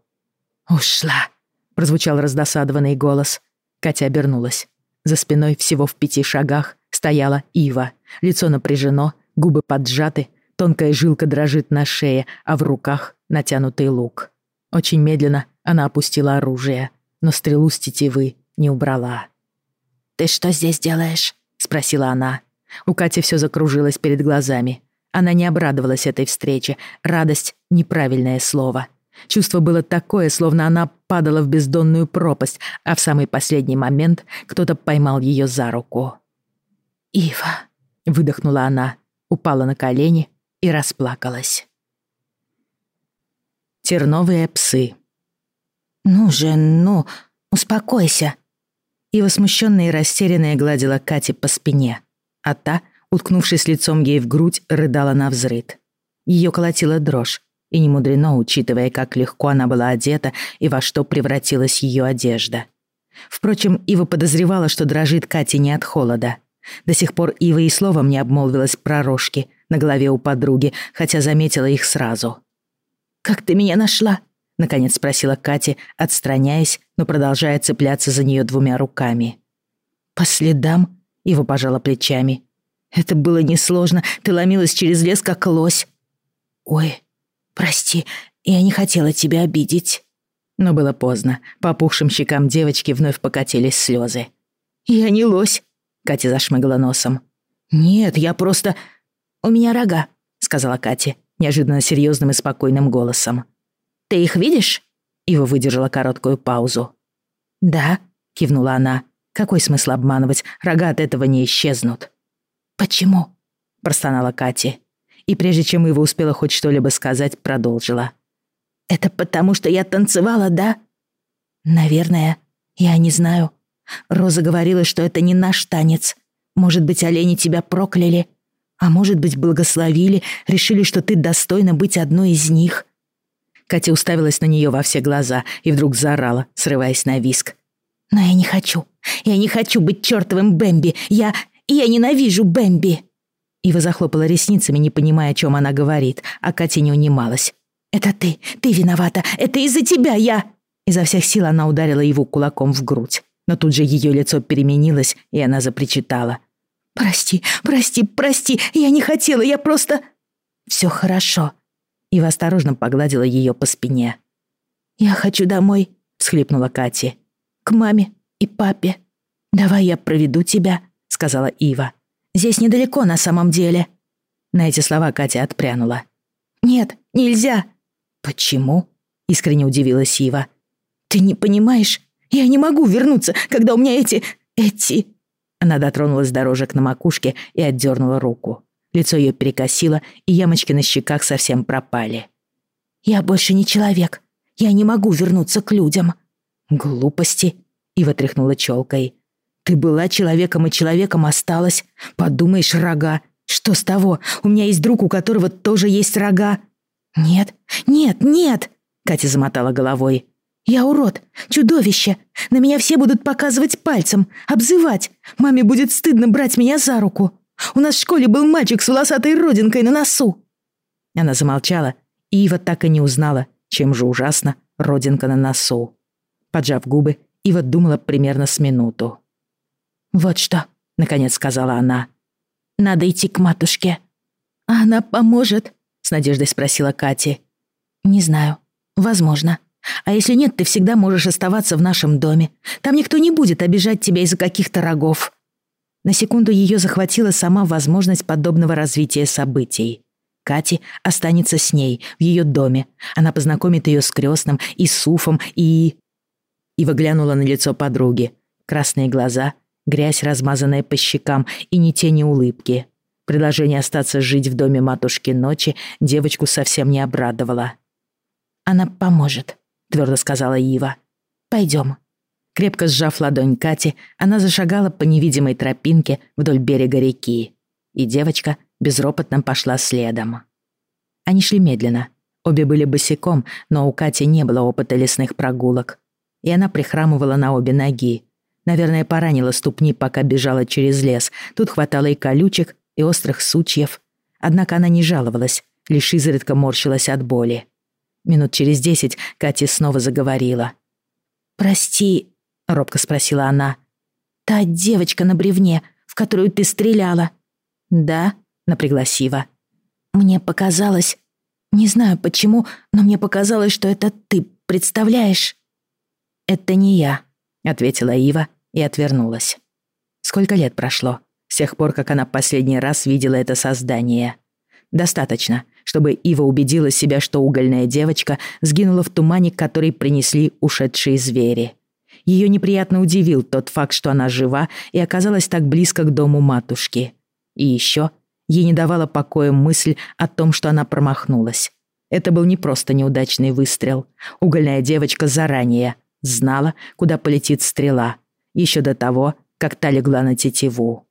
«Ушла!» — прозвучал раздосадованный голос. Катя обернулась. За спиной всего в пяти шагах стояла Ива. Лицо напряжено, губы поджаты, тонкая жилка дрожит на шее, а в руках натянутый лук. Очень медленно она опустила оружие, но стрелу с тетивы не убрала. «Ты что здесь делаешь?» — спросила она. У Кати все закружилось перед глазами. Она не обрадовалась этой встрече. Радость — неправильное слово. Чувство было такое, словно она падала в бездонную пропасть, а в самый последний момент кто-то поймал ее за руку. «Ива», — выдохнула она, упала на колени и расплакалась. Терновые псы. «Ну же, ну, успокойся!» И возмущенная и растерянная гладила Кате по спине, а та, уткнувшись лицом ей в грудь, рыдала на взрыд. Ее колотила дрожь, и не мудрено, учитывая, как легко она была одета и во что превратилась ее одежда. Впрочем, Ива подозревала, что дрожит Катя не от холода. До сих пор Ива и словом не обмолвилась про рожки на голове у подруги, хотя заметила их сразу. «Как ты меня нашла?» — наконец спросила Катя, отстраняясь, но продолжая цепляться за нее двумя руками. «По следам?» — его пожала плечами. «Это было несложно, ты ломилась через лес, как лось». «Ой, прости, я не хотела тебя обидеть». Но было поздно, по опухшим щекам девочки вновь покатились слезы. «Я не лось», — Катя зашмыгала носом. «Нет, я просто...» «У меня рога», — сказала Катя, неожиданно серьезным и спокойным голосом. «Ты их видишь?» Ива выдержала короткую паузу. «Да», — кивнула она. «Какой смысл обманывать? Рога от этого не исчезнут». «Почему?» — простонала Катя. И прежде чем Ива успела хоть что-либо сказать, продолжила. «Это потому, что я танцевала, да?» «Наверное. Я не знаю. Роза говорила, что это не наш танец. Может быть, олени тебя прокляли, а может быть, благословили, решили, что ты достойна быть одной из них. Катя уставилась на нее во все глаза и вдруг заорала, срываясь на виск. «Но я не хочу. Я не хочу быть чертовым Бэмби. Я... я ненавижу Бэмби!» Ива захлопала ресницами, не понимая, о чем она говорит, а Катя не унималась. «Это ты. Ты виновата. Это из-за тебя я...» Изо всех сил она ударила его кулаком в грудь. Но тут же ее лицо переменилось, и она запричитала. «Прости, прости, прости, я не хотела, я просто...» «Все хорошо». Ива осторожно погладила ее по спине. «Я хочу домой», — всхлипнула Катя. «К маме и папе». «Давай я проведу тебя», — сказала Ива. «Здесь недалеко на самом деле». На эти слова Катя отпрянула. «Нет, нельзя». «Почему?» — искренне удивилась Ива. «Ты не понимаешь? Я не могу вернуться, когда у меня эти... эти...» Она дотронулась до рожек на макушке и отдернула руку. Лицо ее перекосило, и ямочки на щеках совсем пропали. «Я больше не человек. Я не могу вернуться к людям». «Глупости», — Ива тряхнула челкой. «Ты была человеком и человеком осталась. Подумаешь, рога. Что с того? У меня есть друг, у которого тоже есть рога». «Нет, нет, нет!» — Катя замотала головой. «Я урод, чудовище. На меня все будут показывать пальцем, обзывать. Маме будет стыдно брать меня за руку. У нас в школе был мальчик с волосатой родинкой на носу». Она замолчала, и Ива так и не узнала, чем же ужасно родинка на носу. Поджав губы, Ива думала примерно с минуту. «Вот что», — наконец сказала она. «Надо идти к матушке». «А она поможет?» — с надеждой спросила Катя. «Не знаю. Возможно». А если нет, ты всегда можешь оставаться в нашем доме. Там никто не будет обижать тебя из-за каких-то рогов». На секунду ее захватила сама возможность подобного развития событий. Кати останется с ней, в ее доме. Она познакомит ее с крестным и с Суфом, и... Ива глянула на лицо подруги. Красные глаза, грязь, размазанная по щекам, и ни тени улыбки. Предложение остаться жить в доме матушки ночи девочку совсем не обрадовало. «Она поможет», — твердо сказала Ива. «Пойдем». Крепко сжав ладонь Кати, она зашагала по невидимой тропинке вдоль берега реки. И девочка безропотно пошла следом. Они шли медленно. Обе были босиком, но у Кати не было опыта лесных прогулок. И она прихрамывала на обе ноги. Наверное, поранила ступни, пока бежала через лес. Тут хватало и колючек, и острых сучьев. Однако она не жаловалась, лишь изредка морщилась от боли. Минут через десять Катя снова заговорила. «Прости», — робко спросила она. «Та девочка на бревне, в которую ты стреляла». «Да?» — напряглась Ива. «Мне показалось... Не знаю почему, но мне показалось, что это ты, представляешь?» «Это не я», — ответила Ива и отвернулась. Сколько лет прошло, с тех пор, как она последний раз видела это создание. Достаточно, чтобы Ива убедила себя, что угольная девочка сгинула в тумане, который принесли ушедшие звери. Ее неприятно удивил тот факт, что она жива и оказалась так близко к дому матушки. И еще ей не давала покоя мысль о том, что она промахнулась. Это был не просто неудачный выстрел. Угольная девочка заранее знала, куда полетит стрела, еще до того, как та легла на тетиву.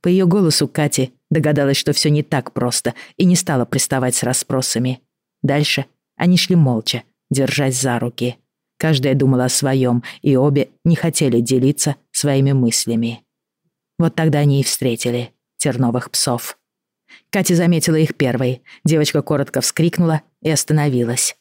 По ее голосу Кати Догадалась, что все не так просто, и не стала приставать с расспросами. Дальше они шли молча, держась за руки. Каждая думала о своем, и обе не хотели делиться своими мыслями. Вот тогда они и встретили терновых псов. Катя заметила их первой. Девочка коротко вскрикнула и остановилась.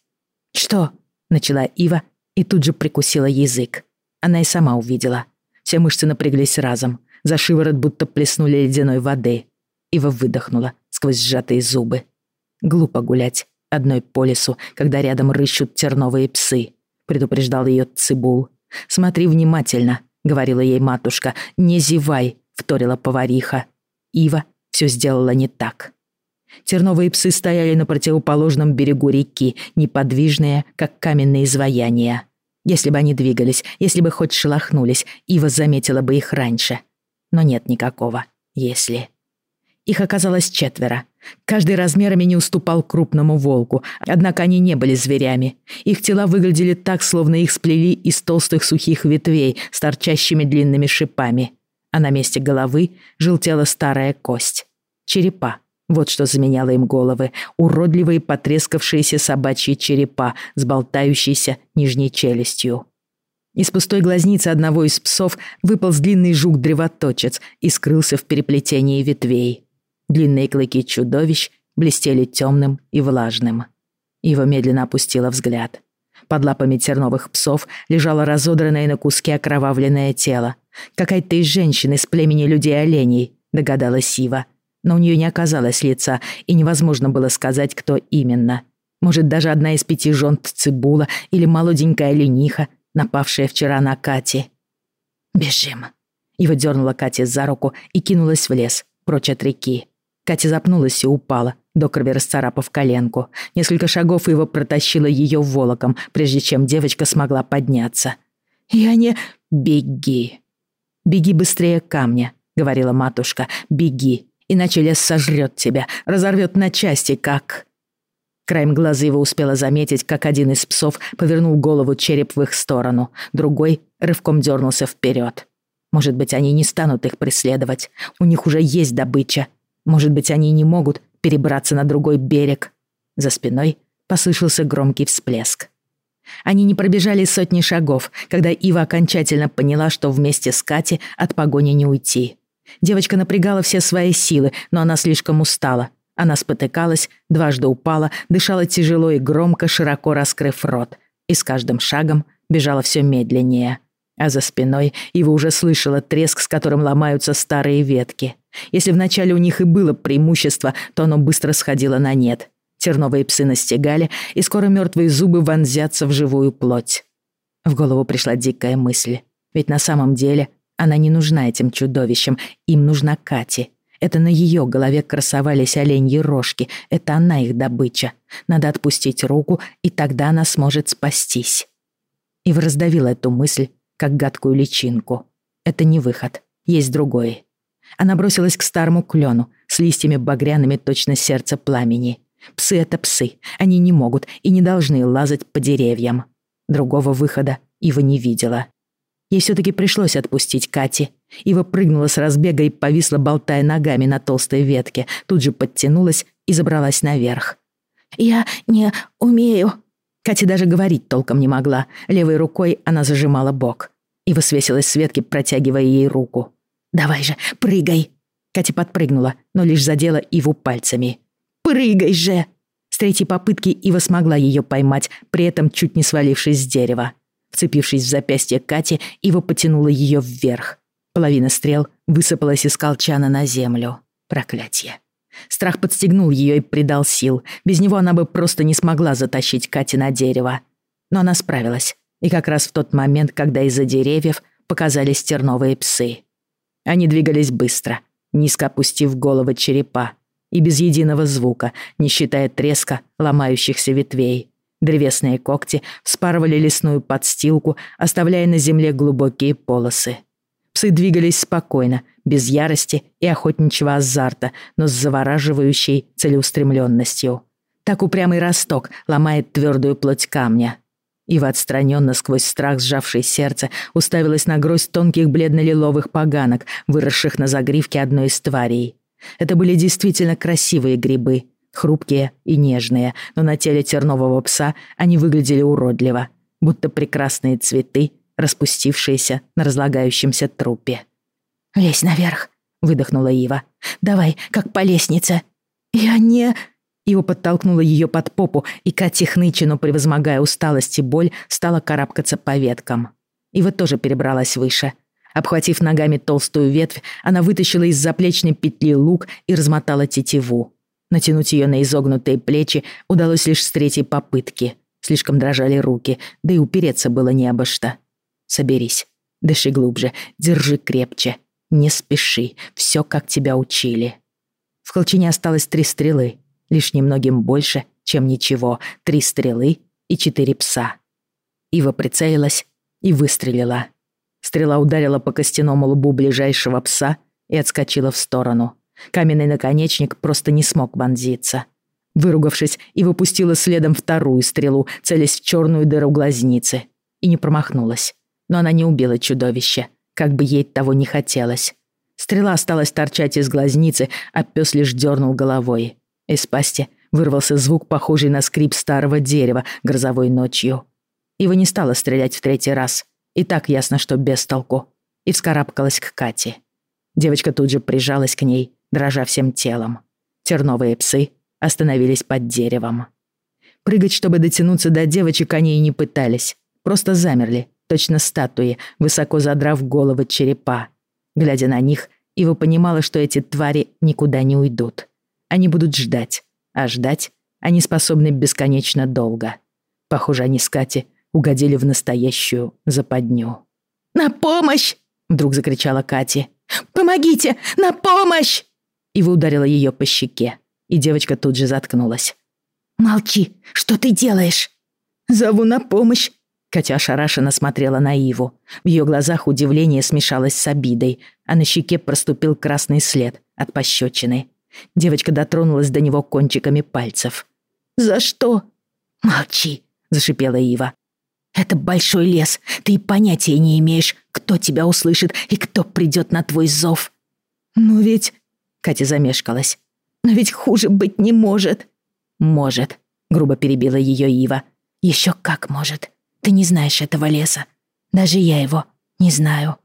«Что?» — начала Ива и тут же прикусила язык. Она и сама увидела. Все мышцы напряглись разом. За шиворот будто плеснули ледяной воды. Ива выдохнула сквозь сжатые зубы. Глупо гулять одной по лесу, когда рядом рыщут терновые псы, предупреждал ее Цибул. Смотри внимательно, говорила ей матушка. «Не зевай», — вторила повариха. Ива все сделала не так. Терновые псы стояли на противоположном берегу реки, неподвижные, как каменные изваяния. Если бы они двигались, если бы хоть шелохнулись, Ива заметила бы их раньше. Но нет никакого «если». Их оказалось четверо. Каждый размерами не уступал крупному волку, однако они не были зверями. Их тела выглядели так, словно их сплели из толстых сухих ветвей с торчащими длинными шипами. А на месте головы желтела старая кость. Черепа. Вот что заменяло им головы. Уродливые потрескавшиеся собачьи черепа с болтающейся нижней челюстью. Из пустой глазницы одного из псов выпал длинный жук-древоточец и скрылся в переплетении ветвей. Длинные клыки чудовищ блестели темным и влажным. Ива медленно опустила взгляд. Под лапами терновых псов лежало разодранное на куски окровавленное тело. Какая-то из женщин из племени людей-оленей, догадалась Ива но у нее не оказалось лица, и невозможно было сказать, кто именно. Может, даже одна из пяти жен Цибула или молоденькая лениха, напавшая вчера на Кати. «Бежим!» Его дернула Катя за руку и кинулась в лес, прочь от реки. Катя запнулась и упала, до крови расцарапав коленку. Несколько шагов его протащило ее волоком, прежде чем девочка смогла подняться. «Я не... Беги!» «Беги быстрее камня», — говорила матушка. «Беги, иначе лес сожрет тебя, разорвет на части, как...» Краем глаза его успела заметить, как один из псов повернул голову череп в их сторону, другой рывком дернулся вперед. Может быть, они не станут их преследовать. У них уже есть добыча. Может быть, они не могут перебраться на другой берег. За спиной послышался громкий всплеск. Они не пробежали сотни шагов, когда Ива окончательно поняла, что вместе с Кати от погони не уйти. Девочка напрягала все свои силы, но она слишком устала. Она спотыкалась, дважды упала, дышала тяжело и громко, широко раскрыв рот. И с каждым шагом бежала все медленнее. А за спиной его уже слышала треск, с которым ломаются старые ветки. Если вначале у них и было преимущество, то оно быстро сходило на нет. Терновые псы настигали, и скоро мертвые зубы вонзятся в живую плоть. В голову пришла дикая мысль. Ведь на самом деле она не нужна этим чудовищам, им нужна Кати. Это на ее голове красовались оленьи рожки, это она их добыча. Надо отпустить руку, и тогда она сможет спастись. Ив раздавила эту мысль, как гадкую личинку. Это не выход, есть другой. Она бросилась к старому клену с листьями багряными точно сердце пламени. Псы — это псы, они не могут и не должны лазать по деревьям. Другого выхода Ива не видела. Ей все-таки пришлось отпустить Кати. Ива прыгнула с разбега и повисла, болтая ногами на толстой ветке, тут же подтянулась и забралась наверх. «Я не умею». Катя даже говорить толком не могла. Левой рукой она зажимала бок. Ива свесилась с ветки, протягивая ей руку. «Давай же, прыгай!» Катя подпрыгнула, но лишь задела Иву пальцами. «Прыгай же!» С третьей попытки Ива смогла ее поймать, при этом чуть не свалившись с дерева. Вцепившись в запястье Кати, Ива потянула ее вверх. Половина стрел высыпалась из колчана на землю. Проклятье. Страх подстегнул ее и придал сил. Без него она бы просто не смогла затащить Кати на дерево. Но она справилась. И как раз в тот момент, когда из-за деревьев показались терновые псы. Они двигались быстро, низко опустив головы черепа, и без единого звука, не считая треска ломающихся ветвей. Древесные когти вспарывали лесную подстилку, оставляя на земле глубокие полосы. Псы двигались спокойно, без ярости и охотничьего азарта, но с завораживающей целеустремленностью. Так упрямый росток ломает твердую плоть камня. Ива отстраненно сквозь страх, сжавший сердце, уставилась на гроздь тонких бледно-лиловых поганок, выросших на загривке одной из тварей. Это были действительно красивые грибы, хрупкие и нежные, но на теле тернового пса они выглядели уродливо, будто прекрасные цветы, распустившиеся на разлагающемся трупе. «Лезь наверх», — выдохнула Ива. «Давай, как по лестнице». «Я не...» Ива подтолкнула ее под попу, и Катя хныча, превозмогая усталость и боль, стала карабкаться по веткам. Ива тоже перебралась выше. Обхватив ногами толстую ветвь, она вытащила из заплечной петли лук и размотала тетиву. Натянуть ее на изогнутые плечи удалось лишь с третьей попытки. Слишком дрожали руки, да и упереться было не обо что. «Соберись. Дыши глубже, держи крепче. Не спеши, все как тебя учили. В колчине осталось три стрелы, лишь немногим больше, чем ничего. Три стрелы и четыре пса. Ива прицелилась и выстрелила. Стрела ударила по костяному лбу ближайшего пса и отскочила в сторону. Каменный наконечник просто не смог вонзиться. Выругавшись, и выпустила следом вторую стрелу, целясь в черную дыру глазницы. И не промахнулась. Но она не убила чудовище, как бы ей того не хотелось. Стрела осталась торчать из глазницы, а пес лишь дернул головой. Из пасти вырвался звук, похожий на скрип старого дерева грозовой ночью. Ива не стала стрелять в третий раз. И так ясно, что без толку. И вскарабкалась к Кате. Девочка тут же прижалась к ней, дрожа всем телом. Терновые псы остановились под деревом. Прыгать, чтобы дотянуться до девочек, они и не пытались. Просто замерли, точно статуи, высоко задрав головы черепа. Глядя на них, Ива понимала, что эти твари никуда не уйдут. Они будут ждать, а ждать они способны бесконечно долго. Похоже, они с Кати угодили в настоящую западню. «На помощь!» — вдруг закричала Кати. «Помогите! На помощь!» Ива ударила ее по щеке, и девочка тут же заткнулась. «Молчи! Что ты делаешь?» «Зову на помощь!» Катя ошарашенно смотрела на Иву. В ее глазах удивление смешалось с обидой, а на щеке проступил красный след от пощечины. Девочка дотронулась до него кончиками пальцев. «За что?» «Молчи!» — зашипела Ива. «Это большой лес. Ты понятия не имеешь, кто тебя услышит и кто придет на твой зов». «Но ведь...» — Катя замешкалась. «Но ведь хуже быть не может». «Может», — грубо перебила ее Ива. «Еще как может. Ты не знаешь этого леса. Даже я его не знаю».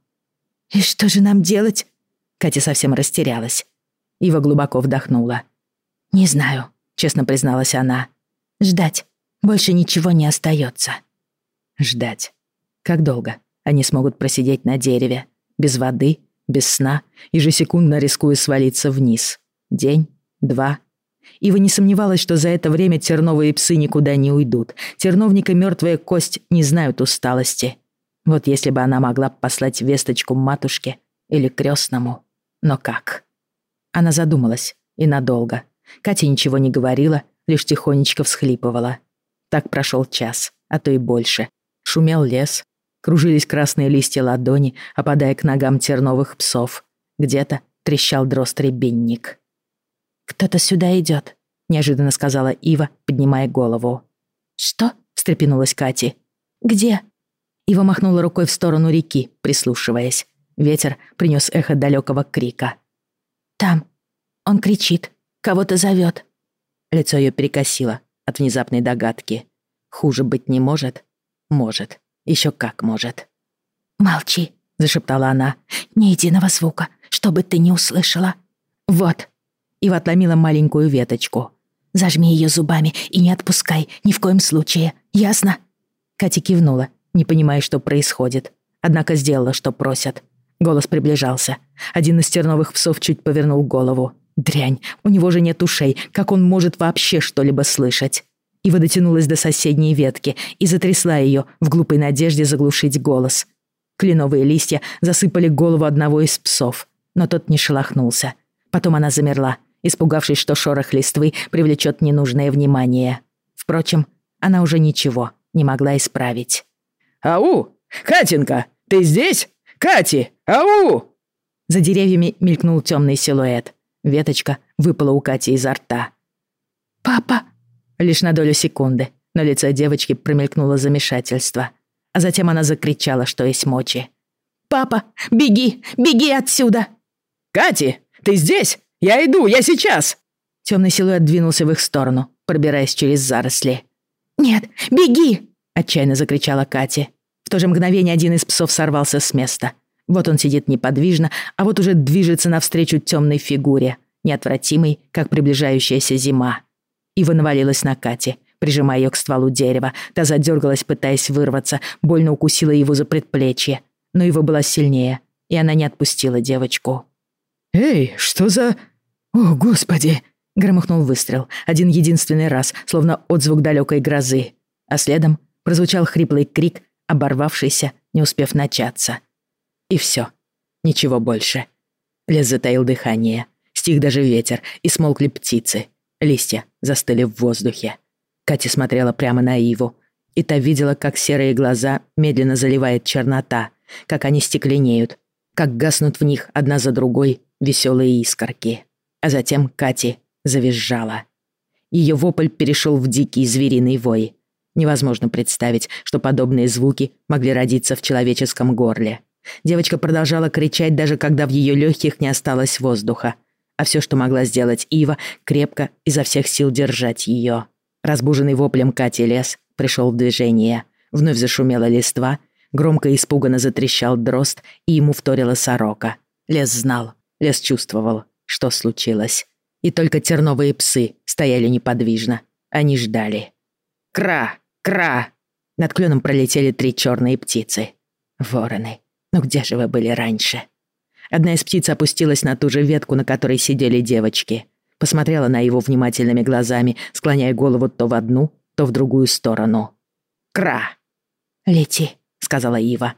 «И что же нам делать?» Катя совсем растерялась. Ива глубоко вдохнула. «Не знаю», — честно призналась она. «Ждать. Больше ничего не остается. Ждать. Как долго они смогут просидеть на дереве? Без воды, без сна, ежесекундно рискуя свалиться вниз. День, два. Ива не сомневалась, что за это время терновые псы никуда не уйдут. Терновник и мертвая кость не знают усталости. Вот если бы она могла послать весточку матушке или крестному. Но как? Она задумалась, и надолго. Катя ничего не говорила, лишь тихонечко всхлипывала. Так прошел час, а то и больше, Шумел лес, кружились красные листья ладони, опадая к ногам терновых псов. Где-то трещал дрозд-ребенник. «Кто-то сюда идет», — неожиданно сказала Ива, поднимая голову. «Что?» — встрепенулась Кати. «Где?» Ива махнула рукой в сторону реки, прислушиваясь. Ветер принес эхо далекого крика. «Там. Он кричит. Кого-то зовет. Лицо ее перекосило от внезапной догадки. Хуже быть не может. Может. Еще как может. «Молчи», — зашептала она. «Ни единого звука, чтобы ты не услышала». «Вот». Ива отломила маленькую веточку. «Зажми ее зубами и не отпускай, ни в коем случае. Ясно?» Катя кивнула, не понимая, что происходит. Однако сделала, что просят. Голос приближался. Один из терновых псов чуть повернул голову. Дрянь, у него же нет ушей. Как он может вообще что-либо слышать? Ива дотянулась до соседней ветки и затрясла ее в глупой надежде заглушить голос. Кленовые листья засыпали голову одного из псов, но тот не шелохнулся. Потом она замерла, испугавшись, что шорох листвы привлечет ненужное внимание. Впрочем, она уже ничего не могла исправить. «Ау! Катенька, ты здесь? Кати! Ау!» За деревьями мелькнул темный силуэт. Веточка выпала у Кати изо рта. «Папа!» Лишь на долю секунды на лице девочки промелькнуло замешательство. А затем она закричала, что есть мочи. «Папа, беги! Беги отсюда!» «Кати, ты здесь? Я иду, я сейчас!» Темный силуэт двинулся в их сторону, пробираясь через заросли. «Нет, беги!» — отчаянно закричала Катя. В то же мгновение один из псов сорвался с места. Вот он сидит неподвижно, а вот уже движется навстречу темной фигуре, неотвратимой, как приближающаяся зима. Ива навалилась на Кате, прижимая ее к стволу дерева. Та задергалась, пытаясь вырваться, больно укусила его за предплечье. Но его была сильнее, и она не отпустила девочку. «Эй, что за... О, господи!» Громыхнул выстрел, один единственный раз, словно отзвук далекой грозы. А следом прозвучал хриплый крик, оборвавшийся, не успев начаться. И все. Ничего больше. Лес затаил дыхание. Стих даже ветер, и смолкли птицы. Листья застыли в воздухе. Катя смотрела прямо на Иву, и та видела, как серые глаза медленно заливает чернота, как они стекленеют, как гаснут в них одна за другой веселые искорки. А затем Кати завизжала. Ее вопль перешел в дикий звериный вой. Невозможно представить, что подобные звуки могли родиться в человеческом горле. Девочка продолжала кричать, даже когда в ее легких не осталось воздуха. А все, что могла сделать Ива, крепко изо всех сил держать ее. Разбуженный воплем Кати лес пришел в движение. Вновь зашумела листва, громко и испуганно затрещал дрозд, и ему вторила сорока. Лес знал, лес чувствовал, что случилось. И только терновые псы стояли неподвижно. Они ждали. «Кра! Кра!» Над кленом пролетели три черные птицы. Вороны. Ну где же вы были раньше? Одна из птиц опустилась на ту же ветку, на которой сидели девочки. Посмотрела на его внимательными глазами, склоняя голову то в одну, то в другую сторону. «Кра!» «Лети», — сказала Ива.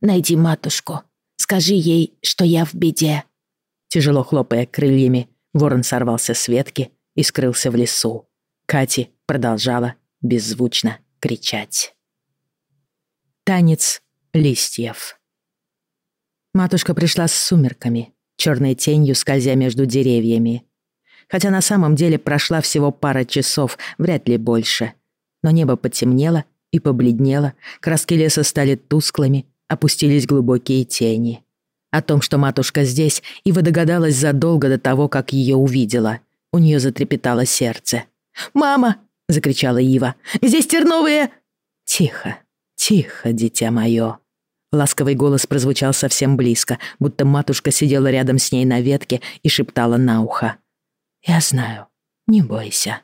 «Найди матушку. Скажи ей, что я в беде». Тяжело хлопая крыльями, ворон сорвался с ветки и скрылся в лесу. Кати продолжала беззвучно кричать. Танец листьев. Матушка пришла с сумерками, черной тенью скользя между деревьями. Хотя на самом деле прошла всего пара часов, вряд ли больше. Но небо потемнело и побледнело, краски леса стали тусклыми, опустились глубокие тени. О том, что матушка здесь, Ива догадалась задолго до того, как ее увидела. У нее затрепетало сердце. «Мама!» — закричала Ива. «Здесь терновые...» «Тихо, тихо, дитя мое». Ласковый голос прозвучал совсем близко, будто матушка сидела рядом с ней на ветке и шептала на ухо. «Я знаю, не бойся».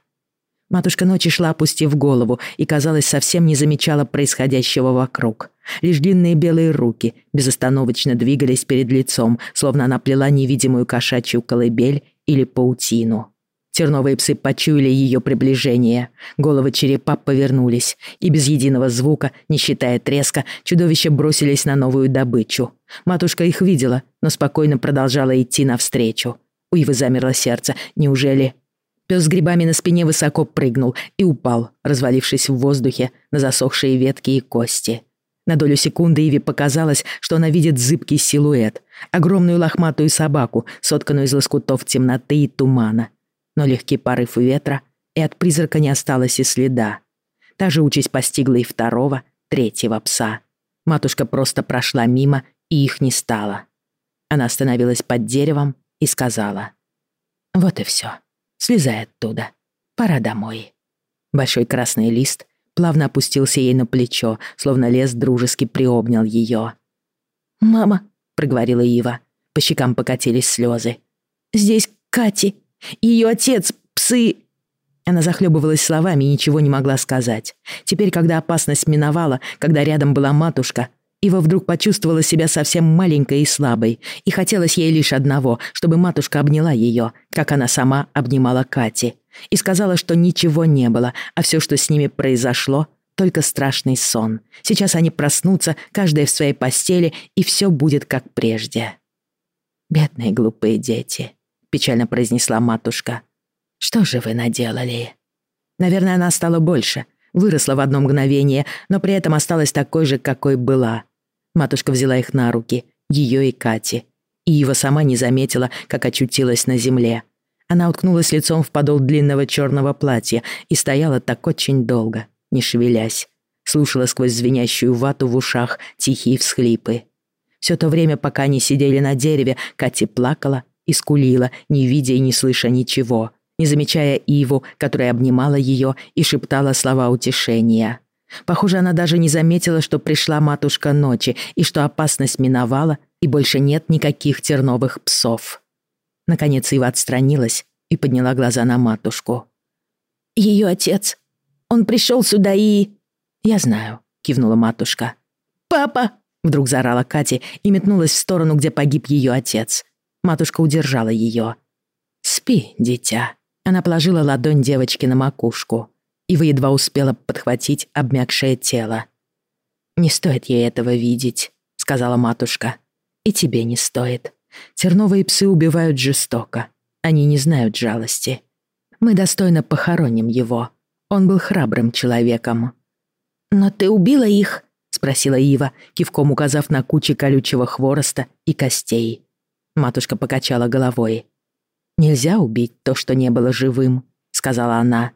Матушка ночи шла, опустив голову, и, казалось, совсем не замечала происходящего вокруг. Лишь длинные белые руки безостановочно двигались перед лицом, словно она плела невидимую кошачью колыбель или паутину. Терновые псы почуяли ее приближение. Головы черепа повернулись, и без единого звука, не считая треска, чудовища бросились на новую добычу. Матушка их видела, но спокойно продолжала идти навстречу. У Ивы замерло сердце. Неужели... Пес с грибами на спине высоко прыгнул и упал, развалившись в воздухе на засохшие ветки и кости. На долю секунды Иве показалось, что она видит зыбкий силуэт, огромную лохматую собаку, сотканную из лоскутов темноты и тумана, но легкий порыв ветра, и от призрака не осталось и следа. Та же участь постигла и второго, третьего пса. Матушка просто прошла мимо, и их не стало. Она остановилась под деревом и сказала. «Вот и все. Слезай оттуда. Пора домой». Большой красный лист плавно опустился ей на плечо, словно лес дружески приобнял ее. «Мама», — проговорила Ива. По щекам покатились слезы. «Здесь Кати ее отец, псы...» Она захлебывалась словами и ничего не могла сказать. Теперь, когда опасность миновала, когда рядом была матушка, Ива вдруг почувствовала себя совсем маленькой и слабой, и хотелось ей лишь одного, чтобы матушка обняла ее, как она сама обнимала Кати, и сказала, что ничего не было, а все, что с ними произошло, только страшный сон. Сейчас они проснутся, каждая в своей постели, и все будет как прежде. Бедные глупые дети печально произнесла матушка. Что же вы наделали? Наверное, она стала больше, выросла в одно мгновение, но при этом осталась такой же, какой была. Матушка взяла их на руки, ее и Кати. И Ива сама не заметила, как очутилась на земле. Она уткнулась лицом в подол длинного черного платья и стояла так очень долго, не шевелясь. Слушала сквозь звенящую вату в ушах тихие всхлипы. Все то время, пока они сидели на дереве, Кати плакала и скулила, не видя и не слыша ничего, не замечая Иву, которая обнимала ее и шептала слова утешения. Похоже, она даже не заметила, что пришла матушка ночи и что опасность миновала, и больше нет никаких терновых псов. Наконец Ива отстранилась и подняла глаза на матушку. «Ее отец. Он пришел сюда и...» «Я знаю», — кивнула матушка. «Папа!» — вдруг заорала Катя и метнулась в сторону, где погиб ее отец. Матушка удержала ее. «Спи, дитя». Она положила ладонь девочки на макушку. Ива едва успела подхватить обмякшее тело. «Не стоит ей этого видеть», — сказала матушка. И тебе не стоит. Терновые псы убивают жестоко. Они не знают жалости. Мы достойно похороним его. Он был храбрым человеком. «Но ты убила их?» — спросила Ива, кивком указав на кучи колючего хвороста и костей. Матушка покачала головой. «Нельзя убить то, что не было живым», — сказала она.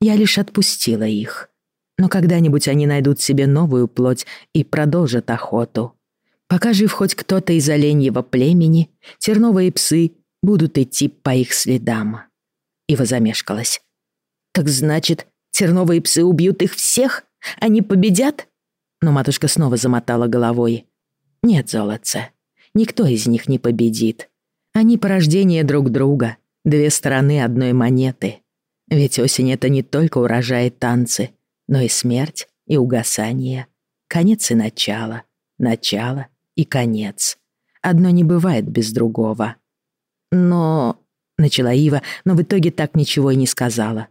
«Я лишь отпустила их. Но когда-нибудь они найдут себе новую плоть и продолжат охоту. Пока жив хоть кто-то из оленьего племени, терновые псы будут идти по их следам». Ива замешкалась. «Так значит, терновые псы убьют их всех? Они победят?» Но матушка снова замотала головой. «Нет, золотце, никто из них не победит. Они порождение друг друга, две стороны одной монеты. Ведь осень — это не только урожай и танцы, но и смерть и угасание, конец и начало, начало и конец. Одно не бывает без другого. Но... Начала Ива, но в итоге так ничего и не сказала.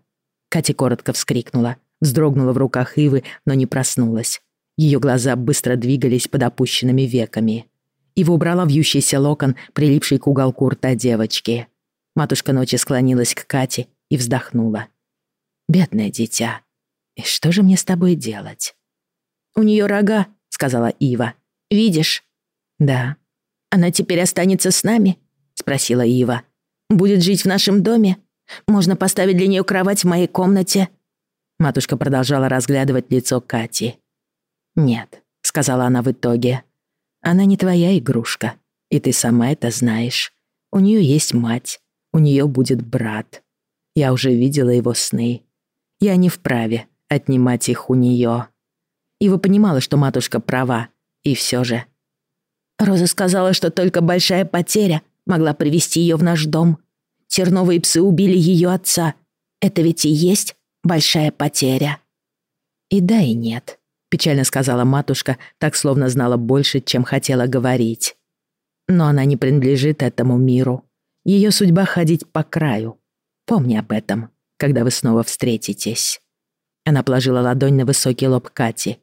Катя коротко вскрикнула, вздрогнула в руках Ивы, но не проснулась. Ее глаза быстро двигались под опущенными веками. Ива убрала вьющийся локон, прилипший к уголку рта девочки. Матушка ночи склонилась к Кате и вздохнула. «Бедное дитя, и что же мне с тобой делать?» «У нее рога», — сказала Ива. «Видишь?» «Да». «Она теперь останется с нами?» — спросила Ива. «Будет жить в нашем доме? Можно поставить для нее кровать в моей комнате?» Матушка продолжала разглядывать лицо Кати. «Нет», — сказала она в итоге. «Она не твоя игрушка, и ты сама это знаешь. У нее есть мать, у нее будет брат. Я уже видела его сны. Я не вправе отнимать их у нее. Ива понимала, что матушка права, и все же. Роза сказала, что только большая потеря могла привести ее в наш дом. Терновые псы убили ее отца. Это ведь и есть большая потеря. И да, и нет, печально сказала матушка, так словно знала больше, чем хотела говорить. Но она не принадлежит этому миру. Ее судьба ходить по краю. Помни об этом, когда вы снова встретитесь. Она положила ладонь на высокий лоб Кати.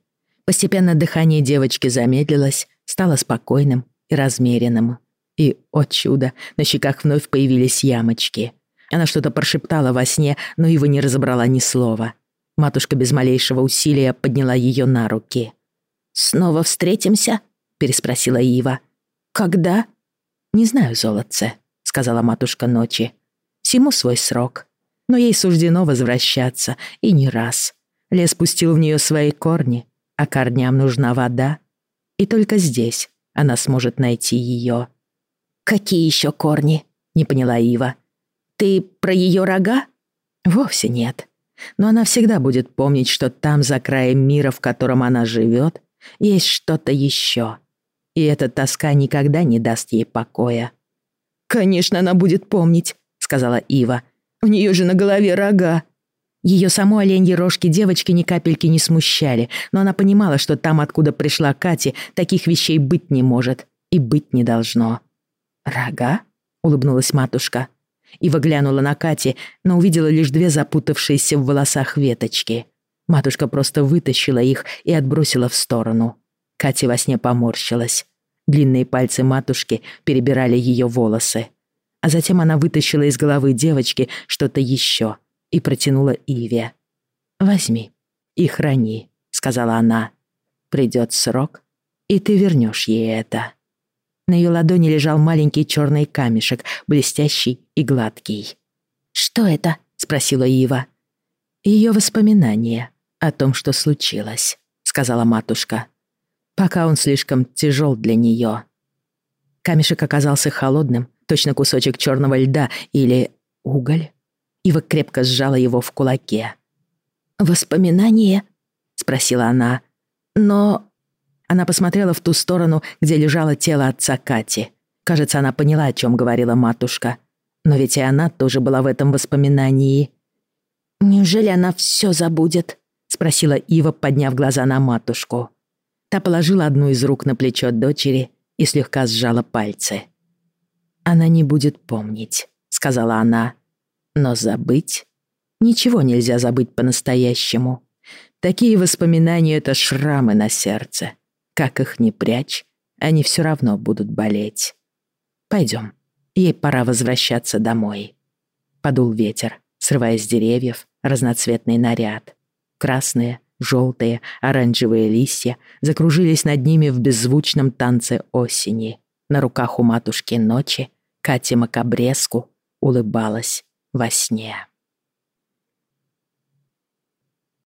Постепенно дыхание девочки замедлилось, стало спокойным и размеренным. И, о чудо, на щеках вновь появились ямочки. Она что-то прошептала во сне, но его не разобрала ни слова. Матушка без малейшего усилия подняла ее на руки. «Снова встретимся?» — переспросила Ива. «Когда?» «Не знаю, золотце», — сказала матушка ночи. «Всему свой срок но ей суждено возвращаться, и не раз. Лес пустил в нее свои корни, а корням нужна вода. И только здесь она сможет найти ее. «Какие еще корни?» — не поняла Ива. «Ты про ее рога?» «Вовсе нет. Но она всегда будет помнить, что там, за краем мира, в котором она живет, есть что-то еще. И эта тоска никогда не даст ей покоя». «Конечно, она будет помнить», — сказала Ива. У нее же на голове рога». Ее само оленьи рожки девочки ни капельки не смущали, но она понимала, что там, откуда пришла Катя, таких вещей быть не может и быть не должно. «Рога?» — улыбнулась матушка. Ива глянула на Кати, но увидела лишь две запутавшиеся в волосах веточки. Матушка просто вытащила их и отбросила в сторону. Катя во сне поморщилась. Длинные пальцы матушки перебирали ее волосы а затем она вытащила из головы девочки что-то еще и протянула Иве. «Возьми и храни», — сказала она. «Придет срок, и ты вернешь ей это». На ее ладони лежал маленький черный камешек, блестящий и гладкий. «Что это?» — спросила Ива. Ее воспоминания о том, что случилось», — сказала матушка. «Пока он слишком тяжел для нее». Камешек оказался холодным точно кусочек черного льда или уголь. Ива крепко сжала его в кулаке. «Воспоминания?» — спросила она. «Но...» Она посмотрела в ту сторону, где лежало тело отца Кати. Кажется, она поняла, о чем говорила матушка. Но ведь и она тоже была в этом воспоминании. «Неужели она все забудет?» — спросила Ива, подняв глаза на матушку. Та положила одну из рук на плечо дочери и слегка сжала пальцы. «Она не будет помнить», — сказала она. «Но забыть? Ничего нельзя забыть по-настоящему. Такие воспоминания — это шрамы на сердце. Как их не прячь, они все равно будут болеть. Пойдем, ей пора возвращаться домой. Подул ветер, срывая с деревьев разноцветный наряд. Красные, желтые, оранжевые листья закружились над ними в беззвучном танце осени. На руках у матушки ночи Катя Макабреску улыбалась во сне.